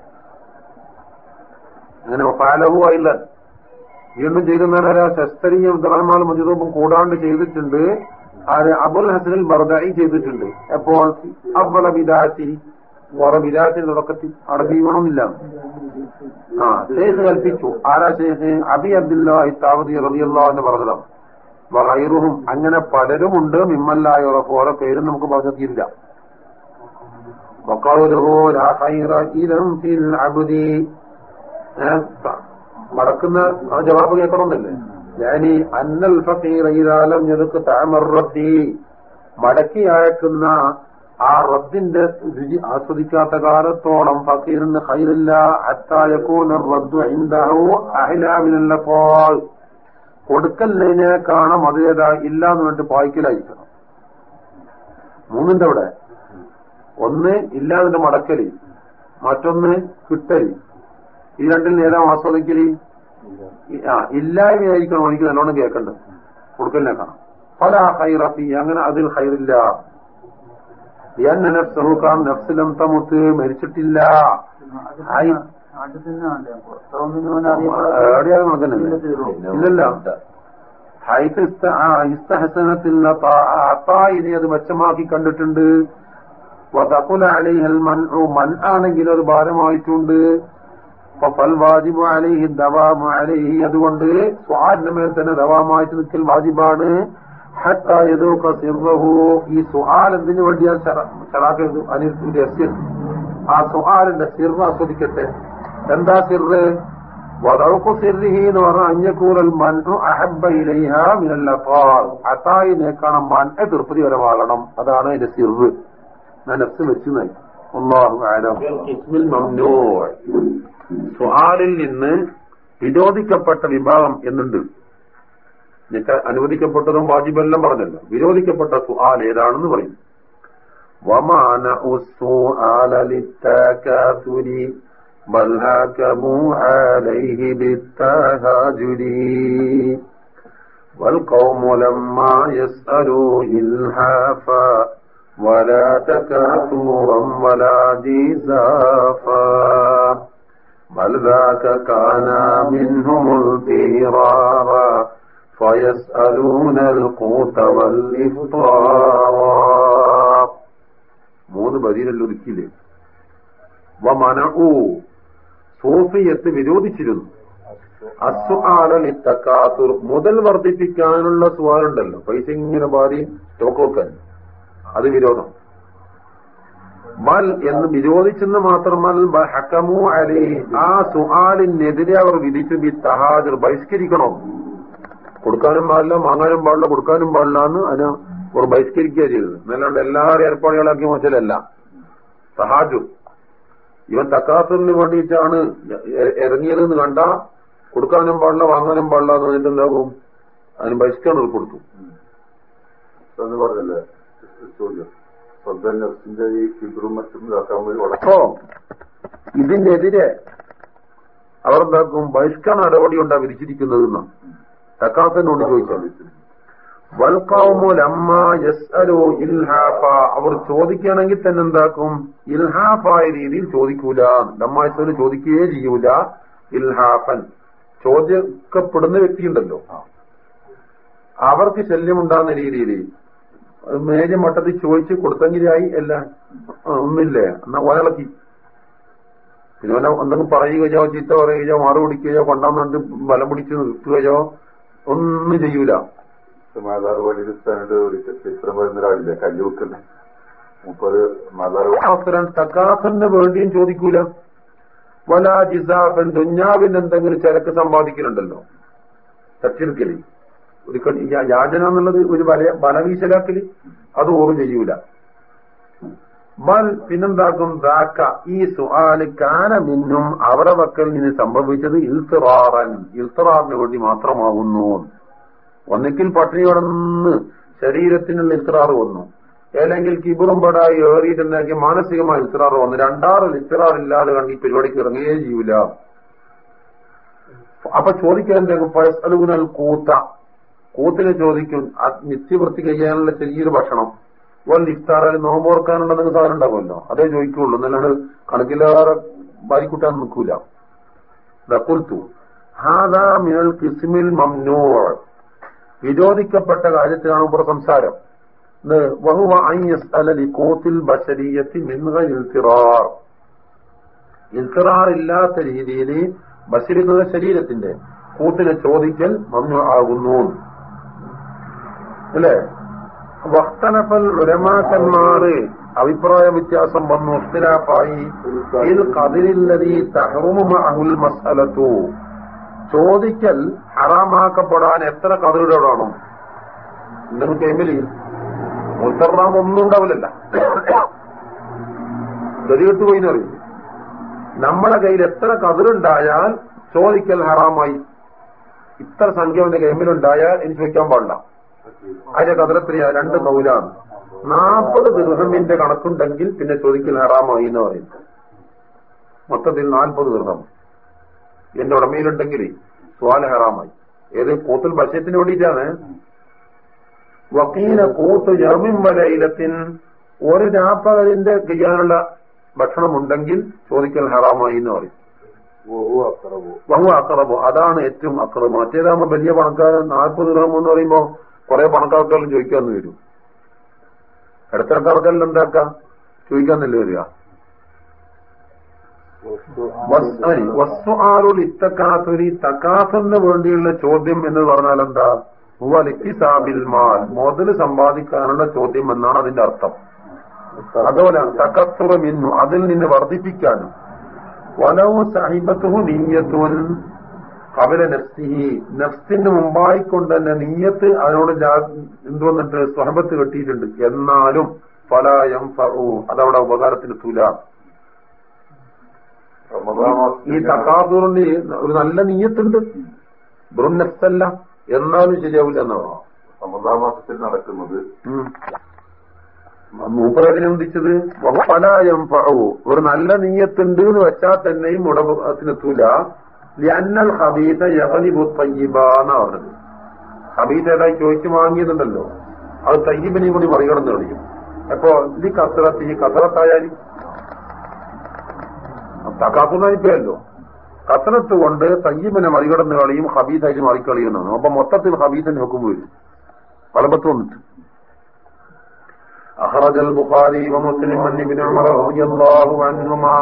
അങ്ങനെ ഫാലഹു അയില്ല വീണ്ടും ചെയ്തെന്നാണ് ശസ്തരിയും ദറഹ്മാൻ മജിദൂബും കൂടാണ്ട് ചെയ്തിട്ടുണ്ട്. ആര് അബുൽ ഹസനിൽ മർദായി ചെയ്തിട്ടുണ്ട്. എപ്പോൾ അബ്ബള വിദാത്തി വേറെ വിദാത്തിന് തുടക്കത്തിൽ അവിടെ ആ ഷേഖ് കൽപ്പിച്ചു. ആരാ ഷേഖ് അബി അബ്ദുല്ലാഹി താവതി റളിയല്ലാഹു എന്ന് പറഞ്ഞതാണ് വറൈറുഹും അങ്ങനെ പലരുമുണ്ട്. മിമ്മല്ലായ ഓരോ പേരും നമുക്ക് പറഞ്ഞു മടക്കുന്ന ജവാബ് കേൾക്കണമെന്നല്ലേ ഞാനീ അന്നൽ ഫക്കീർ ഇതാലം ഞെതുക്ക് താമറത്തി മടക്കി അയക്കുന്ന ആ റദ്ദിന്റെ രുചി ആസ്വദിക്കാത്ത കാലത്തോളം ഫക്കീറിന് ഹൈറില്ല അത്തായക്കൂന റദ്ദു ഇന്ദഹു അഹിലാമിനല്ലപ്പോൾ കൊടുക്കലിനെ കാണാം അതേതാ ഇല്ല എന്ന് പറഞ്ഞിട്ട് പായ്ക്കലായിരിക്കണം. മൂന്നിന്റെ അവിടെ ഒന്ന് ഇല്ലാതിന്റെ മടക്കൽ. മറ്റൊന്ന് കിട്ടൽ. ഈ രണ്ടിൽ ഏതാ ആസ്വദിക്കൽ ആ ഇല്ലായ്മയായിരിക്കണം എനിക്ക് നല്ലോണം കേൾക്കണ്ടത് കൊടുക്കലിനെ കാണാം. പല ഹൈറഫി അങ്ങനെ അതിൽ ഹൈറില്ല കാം നഫ്സിലം തമുത്ത് മരിച്ചിട്ടില്ല. ഇല്ലല്ല അത് മെച്ചമാക്കി കണ്ടിട്ടുണ്ട്. ആണെങ്കിൽ അത് ഭാരമായിട്ടുണ്ട്. വാജിബു അലൈഹി ദവാമു അലൈഹി. അതുകൊണ്ട് സ്വാദിന്റെ മേൽ തന്നെ ദവാമായിട്ട് നിൽക്കൽ വാജിബാണ്. ഈ സുഹാൽ എന്തിനു വേണ്ടിയാണ് ശറാക്കത് അനിരുത്തിന്റെ രഹസ്യം ആ സുഹാലിന്റെ സിർറ് ആസ്വദിക്കട്ടെ. എന്താ സിറ് വതൗക്കു സിർഹി എന്ന് പറഞ്ഞ അഞ്ഞക്കൂറൽ മൻഉ അഹബ്ബ ഇലൈഹ മിനൽ അത്താൽ തൃപ്തി തൃപ്തികരമാകണം അതാണ് അതിന്റെ സിർറ്. ഞാൻ നഫ്സ് വെച്ചു നയി അല്ലാഹു അലം. ഇസ്മിൽ മംനൂഅ് സുആലിൽ നിന്ന് വിരോധിക്കപ്പെട്ട വിഭാഗം എന്നുണ്ട് എന്നിട്ട് അനുവദിക്കപ്പെട്ടതും വാജിബെല്ലാം പറഞ്ഞല്ലോ വിരോധിക്കപ്പെട്ട സുആൽ ഏതാണെന്ന് പറയും ومعنى السؤال للتكاثر بل هاكموا عليه بالتهاجر والقوم لما يسألوا إلحافا ولا تكاثرا ولا جزافا بل ذاك كان منهم الفرارا فيسألون القوت والإفطار മൂന്ന് ബദീനല്ല ഒതുക്കിയില്ലേ വമനഊ സൂഫിയത്ത് വിരോധിച്ചിരുന്നു അസുആലിത്തക്കാത്തുർ മുതൽ വർദ്ധിപ്പിക്കാനുള്ള സുവാലുണ്ടല്ലോ പൈസ ഇങ്ങനെ ബാധി സ്റ്റോക്ക് വെക്കാൻ അത് വിരോധം മൽ എന്ന് വിരോധിച്ചെന്ന് മാത്രമല്ല ഹക്കമോ ഹക്കമു അലി ആ സുഹാലിനെതിരെ അവർ വിധിച്ചു ബി തഹാജർ ബഹിഷ്കരിക്കണോ. കൊടുക്കാനും പാടില്ല വാങ്ങാനും പാടില്ല കൊടുക്കാനും പാടില്ല എന്ന് അതിന് അവർ ബഹിഷ്കരിക്കുക ചെയ്തത്. എന്നല്ലാണ്ട് എല്ലാവരും ഏർപ്പാടുകളാക്കി മോശമല്ല സഹാജു ഇവൻ തക്കാത്തറിന് വേണ്ടിയിട്ടാണ് ഇറങ്ങിയതെന്ന് കണ്ട കൊടുക്കാനും പാടില്ല വാങ്ങാനും പാടില്ല എന്ന് പറഞ്ഞിട്ട് എന്താകും അതിന് ബഹിഷ്കരണം കൊടുത്തു. പറഞ്ഞല്ലേ? ചോദ്യം. സ്വന്തം നഫ്സിന്റെ ഈ കിബറും മറ്റും ഇതാക്കാൻ വേണ്ടി വളരെ അപ്പോ ഇതിനെതിരെ അവർ എന്താക്കും? ബഹിഷ്കരണ നടപടി ഉണ്ടാ വിരിച്ചിരിക്കുന്നത് തക്കാത്തനോട് ചോദിച്ചാൽ. അവർ ചോദിക്കുകയാണെങ്കിൽ തന്നെ എന്താക്കും? ഇൽഹാഫായ രീതിയിൽ ചോദിക്കൂല. നമ്മാഴ്ചയിൽ ചോദിക്കുകയേ ചെയ്യൂല. ഇൽഹാഫൻ. ചോദിക്കപ്പെടുന്ന വ്യക്തിയുണ്ടല്ലോ. അവർക്ക് ശല്യമുണ്ടാകുന്ന രീതിയിൽ മേജ മട്ടത്തിൽ ചോദിച്ച് കൊടുത്തെങ്കിലായി അല്ല ഒന്നില്ലേ എന്നാ ഒരളക്കി പിന്നെ വല്ല എന്തെങ്കിലും പറയുകയോ ചീത്ത പറയുകയോ മാറി പിടിക്കുകയോ കൊണ്ടാന്നുകൊണ്ട് ബലം പിടിച്ച് നിർത്തുകയോ ഒന്നും ചെയ്യൂല. മാതാർ ഒരു ചിത്രം മുപ്പത് മാതാർ വേണ്ടിയും ചോദിക്കൂല. വലാ ജിസാഫൻ ദുഞ്ഞാവിന് എന്തെങ്കിലും ചരക്ക് സമ്പാദിക്കലുണ്ടല്ലോ. തട്ടിയെടുക്കൽ. ഒരു കളി- യാചന എന്നുള്ളത് ഒരു ബല ബലവീശലാക്കൽ അത് ഓർമ്മ ചെയ്യൂല. ബൽ പിന്നെന്താക്കും? ഈ സുഹാൽ കാന മിന്നും അവരുടെ വക്കൽ നിന്ന് സംഭവിച്ചത് ഇൽത്തറാറൻ. ഇൽത്തറാറിന് വേണ്ടി മാത്രമാകുന്നു ഒന്നിക്കിൽ പട്ടിണി കിടന്ന് ശരീരത്തിനുള്ള ഇൽത്തറാറ് വന്നു. അല്ലെങ്കിൽ കിബുറും പടായി ഏറിയിട്ടുണ്ടാക്കിയ മാനസികമായ ഇൽത്തിറാറ് വന്നു. രണ്ടാറ് ഇൽത്തിറാർ ഇല്ലാതെ കണ്ട് ഈ പരിപാടിക്ക് ഇറങ്ങുകയേ ചെയ്യൂല. അപ്പൊ ചോദിക്കാൻ എന്താകും കൂത്ത. കൂത്തിനെ ചോദിക്കും നിത്യവൃത്തി കഴിയാനുള്ള ചെറിയൊരു ഭക്ഷണം. വൽ ഇഫ്താറിൽ നോമ്പോർക്കാനുള്ള നിങ്ങൾ സാധനം ഉണ്ടാകുമല്ലോ. അതേ ചോദിക്കുള്ളൂ. എന്നല്ലാണ്ട് കണക്കിലേറെ ബാരിക്കൂട്ടാൻ നിൽക്കൂല. ദക്കുൽത്തു ഹാദാ മിനൽ കിസ്മിൽ മംനൂർ. വിരോധിക്കപ്പെട്ട കാര്യത്തിലാണ് ഇവിടെ സംസാരം. ഇൽത്തിറാറില്ലാത്ത വഹുവ ഇൽത്തിറാർ. രീതിയിൽ ബശരിക്കുന്ന ശരീരത്തിന്റെ. കൂത്തിനെ ചോദിക്കൽ മംനു ആകുന്നു. അല്ലേ? വക്തനഫൽ ഉലമാക്കന്മാര് അഭിപ്രായ വ്യത്യാസം വന്നു ഉസ്തിലാപ്പായി ഇത് കതിരില്ലതി തഹറുമ അഹുൽ മസലത്തു ചോദിക്കൽ ഹറാമാക്കപ്പെടാൻ എത്ര കതിരുകളാണോ നിങ്ങൾക്ക് എമിലി മുത്തറാം ഒന്നും ഉണ്ടാവില്ലല്ല. ചെറിയിട്ട് പോയി എന്നറിയും നമ്മളെ കയ്യിൽ എത്ര കതിരുണ്ടായാൽ ചോദിക്കൽ ഹറാമായി. ഇത്ര സംഖ്യ അവന്റെ ഗെയിമിലുണ്ടായാൽ എനിക്ക് ചോദിക്കാൻ പാടില്ല. അതിന്റെ കതിരത്തിരിയ രണ്ട് മൗലാണ്. നാൽപ്പത് ദീർഘമിന്റെ കണക്കുണ്ടെങ്കിൽ പിന്നെ ചോദിക്കൽ ഹറാമായി എന്ന് പറയും. മൊത്തത്തിൽ നാൽപ്പത് ദീർഘം. എന്റെ ഉടമയിലുണ്ടെങ്കിൽ സ്വാല ഹറാമായി. ഏത് കൂത്തൽ ഭക്ഷ്യത്തിന് വേണ്ടിയിട്ടാണ്? വക്കീല കൂത്ത് ജർമിൻ വലയിലത്തിൻ ഒരു രാപ്പകലിന്റെ ചെയ്യാനുള്ള ഭക്ഷണം ഉണ്ടെങ്കിൽ ചോദിക്കൽ ഹറാമായി എന്ന് പറയും. വഹു അക്രബോ. അതാണ് ഏറ്റവും അക്രമം മറ്റേതാകുമ്പോ വലിയ പണക്കാരൻ നാൽപ്പത് ദിർഹം എന്ന് പറയുമ്പോ കുറെ പണക്കാർക്കെല്ലാം ചോദിക്കാന്ന് വരും. ഇടത്തരക്കാർക്കെല്ലാം എന്താക്ക? ചോദിക്കാന്നില്ല വരിക. വസ്തുആറുൽ ഇത്തക്കാത്തുരി തക്കാസറിന് വേണ്ടിയുള്ള ചോദ്യം എന്ന് പറഞ്ഞാൽ എന്താ? മാൽ. മുതൽ സമ്പാദിക്കാനുള്ള ചോദ്യം എന്നാണ് അതിന്റെ അർത്ഥം. അതുപോലെ തക്കത്തുറ മിന്നു. അതിൽ നിന്ന് വർദ്ധിപ്പിക്കാനും. വലവും സാഹിബത്തും നീയത്തുവൻ കവല നഫ്സിഹി നഫ്സിന് മുമ്പായിക്കൊണ്ട് തന്നെ നീയത്ത് അതിനോട് എന്തുവന്നിട്ട് സ്വഹബത്ത് കെട്ടിയിട്ടുണ്ട്. എന്നാലും ഫലായം ഫറു അതവിടെ ഉപകാരത്തിന് തുല. ഈ തക്കാതുറിന് ഒരു നല്ല നീയത്തുണ്ട്. വെറും നഫ്സല്ല എന്നാലും ശരിയാവില്ല എന്നാണ് സമതാമാസത്തിൽ മാസത്തിൽ നടക്കുന്നത്. മൂപ്പരഭിനന്ദിച്ചത് ഫലായം ഫറു ഒരു നല്ല നീയത്തുണ്ട് എന്ന് വെച്ചാൽ തന്നെയും ഉടമത്തിനെത്തൂല ലന്നൽ ഹബീസ യഹലിബു തയ്യിബ എന്നാ പറഞ്ഞത്. ഹബീസ ഏതായി ചോദിച്ചു വാങ്ങിയതുണ്ടല്ലോ. അത് തയ്യിബനെ കൂടി മറികടന്ന് കളിക്കും. അപ്പോ ഈ കസറത്ത് ഈ കസറത്തായാലും തക്കാത്തുന്നതിപ്പല്ലോ കസറത്ത് കൊണ്ട് തയ്യിബനെ മറികടന്ന് കളിയും ഹബീസായിട്ട് മറിക്കളിയുന്നതാണ് അപ്പൊ മൊത്തത്തിൽ ഹബീസിന് ഹുക്കും വരും. വളപത്ത് വന്നിട്ട്. أخرج البخاري ومسلم عن ابن عمر رضي الله عنهما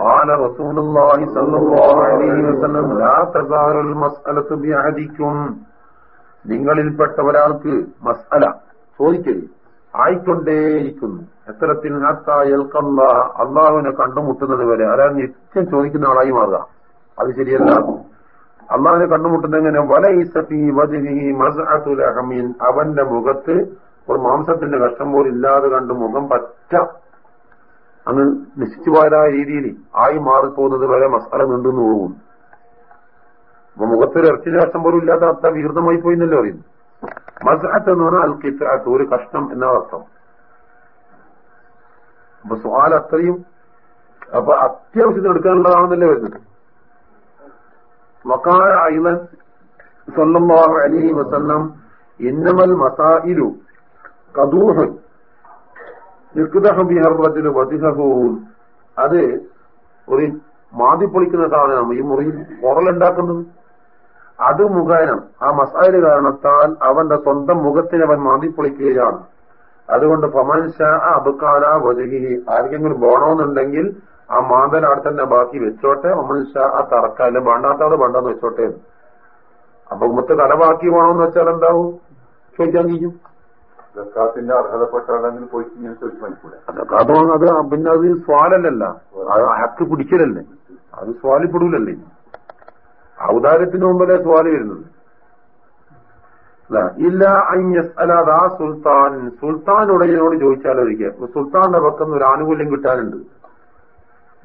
قال رسول الله صلى الله عليه وسلم لا تزار المسألة بأحدكم നിങ്ങളിൽപ്പെട്ട ഒരാൾക്ക് മസ്അല ചോദിക്കരുത് ആയിക്കൊണ്ടേയിരിക്കുന്നു എത്തരത്തിൽ ഹത്തായൽക്കല്ല അള്ളാഹുവിനെ കണ്ടുമുട്ടുന്നത് വരെ അതായത് നിത്യം ചോദിക്കുന്ന ആളായി മാറുക അത് ശരിയല്ല അള്ളാഹിനെ കണ്ടുമുട്ടുന്നത് എങ്ങനെ വലൈസഫി വജഹി മസ്അത്തുൽ അഹമീൻ അവന്റെ മുഖത്ത് ഒരു മാംസത്തിന്റെ കഷ്ടം പോലും ഇല്ലാതെ കണ്ട് മുഖം പറ്റ അങ്ങ് നിശ്ചിച്ചു പോയതായ രീതിയിൽ ആയി മാറിപ്പോകുന്നത് വരെ മസാല നീണ്ടുന്നു പോകും അപ്പൊ മുഖത്തൊരു ഇറച്ചിന്റെ കഷ്ടം പോലും ഇല്ലാത്ത അത്ര വികൃതമായി പോയി എന്നല്ലേ പറയുന്നു. മസാത്ത് എന്ന് പറഞ്ഞാൽ അൽക്കിത്രാത്ത് ഒരു കഷ്ടം എന്ന അർത്ഥം. അപ്പൊ സ്വാൽ അത്രയും അപ്പൊ അത്യാവശ്യത്തിന് എടുക്കാനുള്ളതാണെന്നല്ലേ വരുന്നത്. വക്കാല സ്വന്തം അലി വസന്നം ഇന്നമൽ മസായിലു കദൂഹൻ അത് ഒരു മാതി പൊളിക്കുന്ന സാധനമാണ്. ഈ മുറിയിൽ ഉണ്ടാക്കുന്നത് അത് മുഖേന ആ മസാല കാരണത്താൽ അവന്റെ സ്വന്തം മുഖത്തിന് അവൻ മാതി പൊളിക്കുകയാണ്. അതുകൊണ്ട് ഫമൻഷ അബുക്കാന വജഹി. ആർക്കെങ്കിലും പോണമെന്നുണ്ടെങ്കിൽ ആ അവിടെ തന്നെ ബാക്കി വെച്ചോട്ടെ. പമൻഷ ആ തറക്കാൽ വേണ്ടാത്തത് വേണ്ടെന്ന് വെച്ചോട്ടെ അപ്പൊ മുത്ത് കല ബാക്കി പോകണമെന്ന് വെച്ചാൽ എന്താവും? ചോദിക്കാൻ കഴിയും. ജക്കാത്തിന്റെ അർഹതപ്പെട്ട ആളെങ്കിലും പോയി ഞാൻ ചോദിച്ചു മനസ്സിലൂടെ അതോ പിന്നെ അത് സ്വാലല്ലല്ല. ഹക്ക് പിടിക്കലല്ലേ. അത് സ്വാലിപ്പെടൂലല്ലേ. ഔദാര്യത്തിന് മുമ്പല്ലേ സ്വാൽ വരുന്നത്. ഇല്ല അല്ലാതെ ആ സുൽത്താൻ. സുൽത്താൻ ഉടയനോട് ചോദിച്ചാലൊരിക്കുക സുൽത്താന്റെ പക്കം ഒരു ആനുകൂല്യം കിട്ടാനുണ്ട്.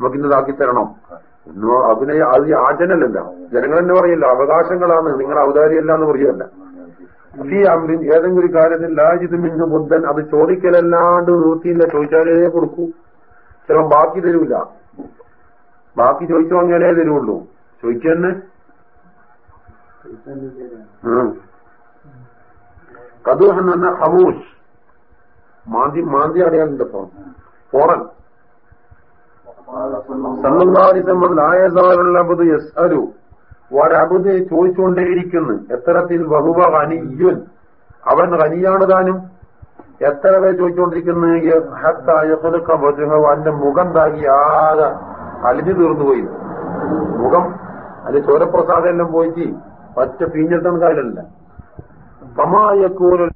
നമുക്ക് ഇന്നതാക്കി തരണം. അതിനെ അത് യാചനല്ലല്ല ജനങ്ങൾ തന്നെ പറയല്ലോ അവകാശങ്ങളാണ്. നിങ്ങൾ ഔദാര്യമല്ല എന്ന് പറയല്ല. അമ്രിൻ ഏതെങ്കിലും ഒരു കാര്യത്തിൽ ലാജിത് മിന്നു ബുദ്ധൻ അത് ചോദിക്കലല്ലാണ്ട് നിർത്തിയില്ല ചോദിച്ചാലേ കൊടുക്കൂ. ചിലപ്പം ബാക്കി തരൂല. ബാക്കി ചോദിച്ചു വാങ്ങിയാലേ തരുള്ളൂ. ചോദിക്കന്നെ കദൂഹ് എന്ന ഹമൂഷ് മാന്തി മാന്തി അറിയാനുണ്ട് ഇപ്പൊ. ഫോറൻ. സല്ലാസമ്മതിലായതാറുള്ള യസ് അരു ഒരബുദ് ചോദിച്ചുകൊണ്ടേയിരിക്കുന്നു. എത്തരത്തിൽ ബഹുവ ഖനിയുൻ അവൻ ഖനിയാണ് താനും. എത്ര പേര് ചോദിച്ചുകൊണ്ടിരിക്കുന്നു അവന്റെ മുഖം താകി ആകെ അലിഞ്ഞു തീർന്നു പോയി മുഖം അത് ചോരപ്രസാദം എല്ലാം പോയിട്ട് ഒറ്റ പീഞ്ഞിട്ടാണ് കാര്യമല്ല. സമായക്കൂരൽ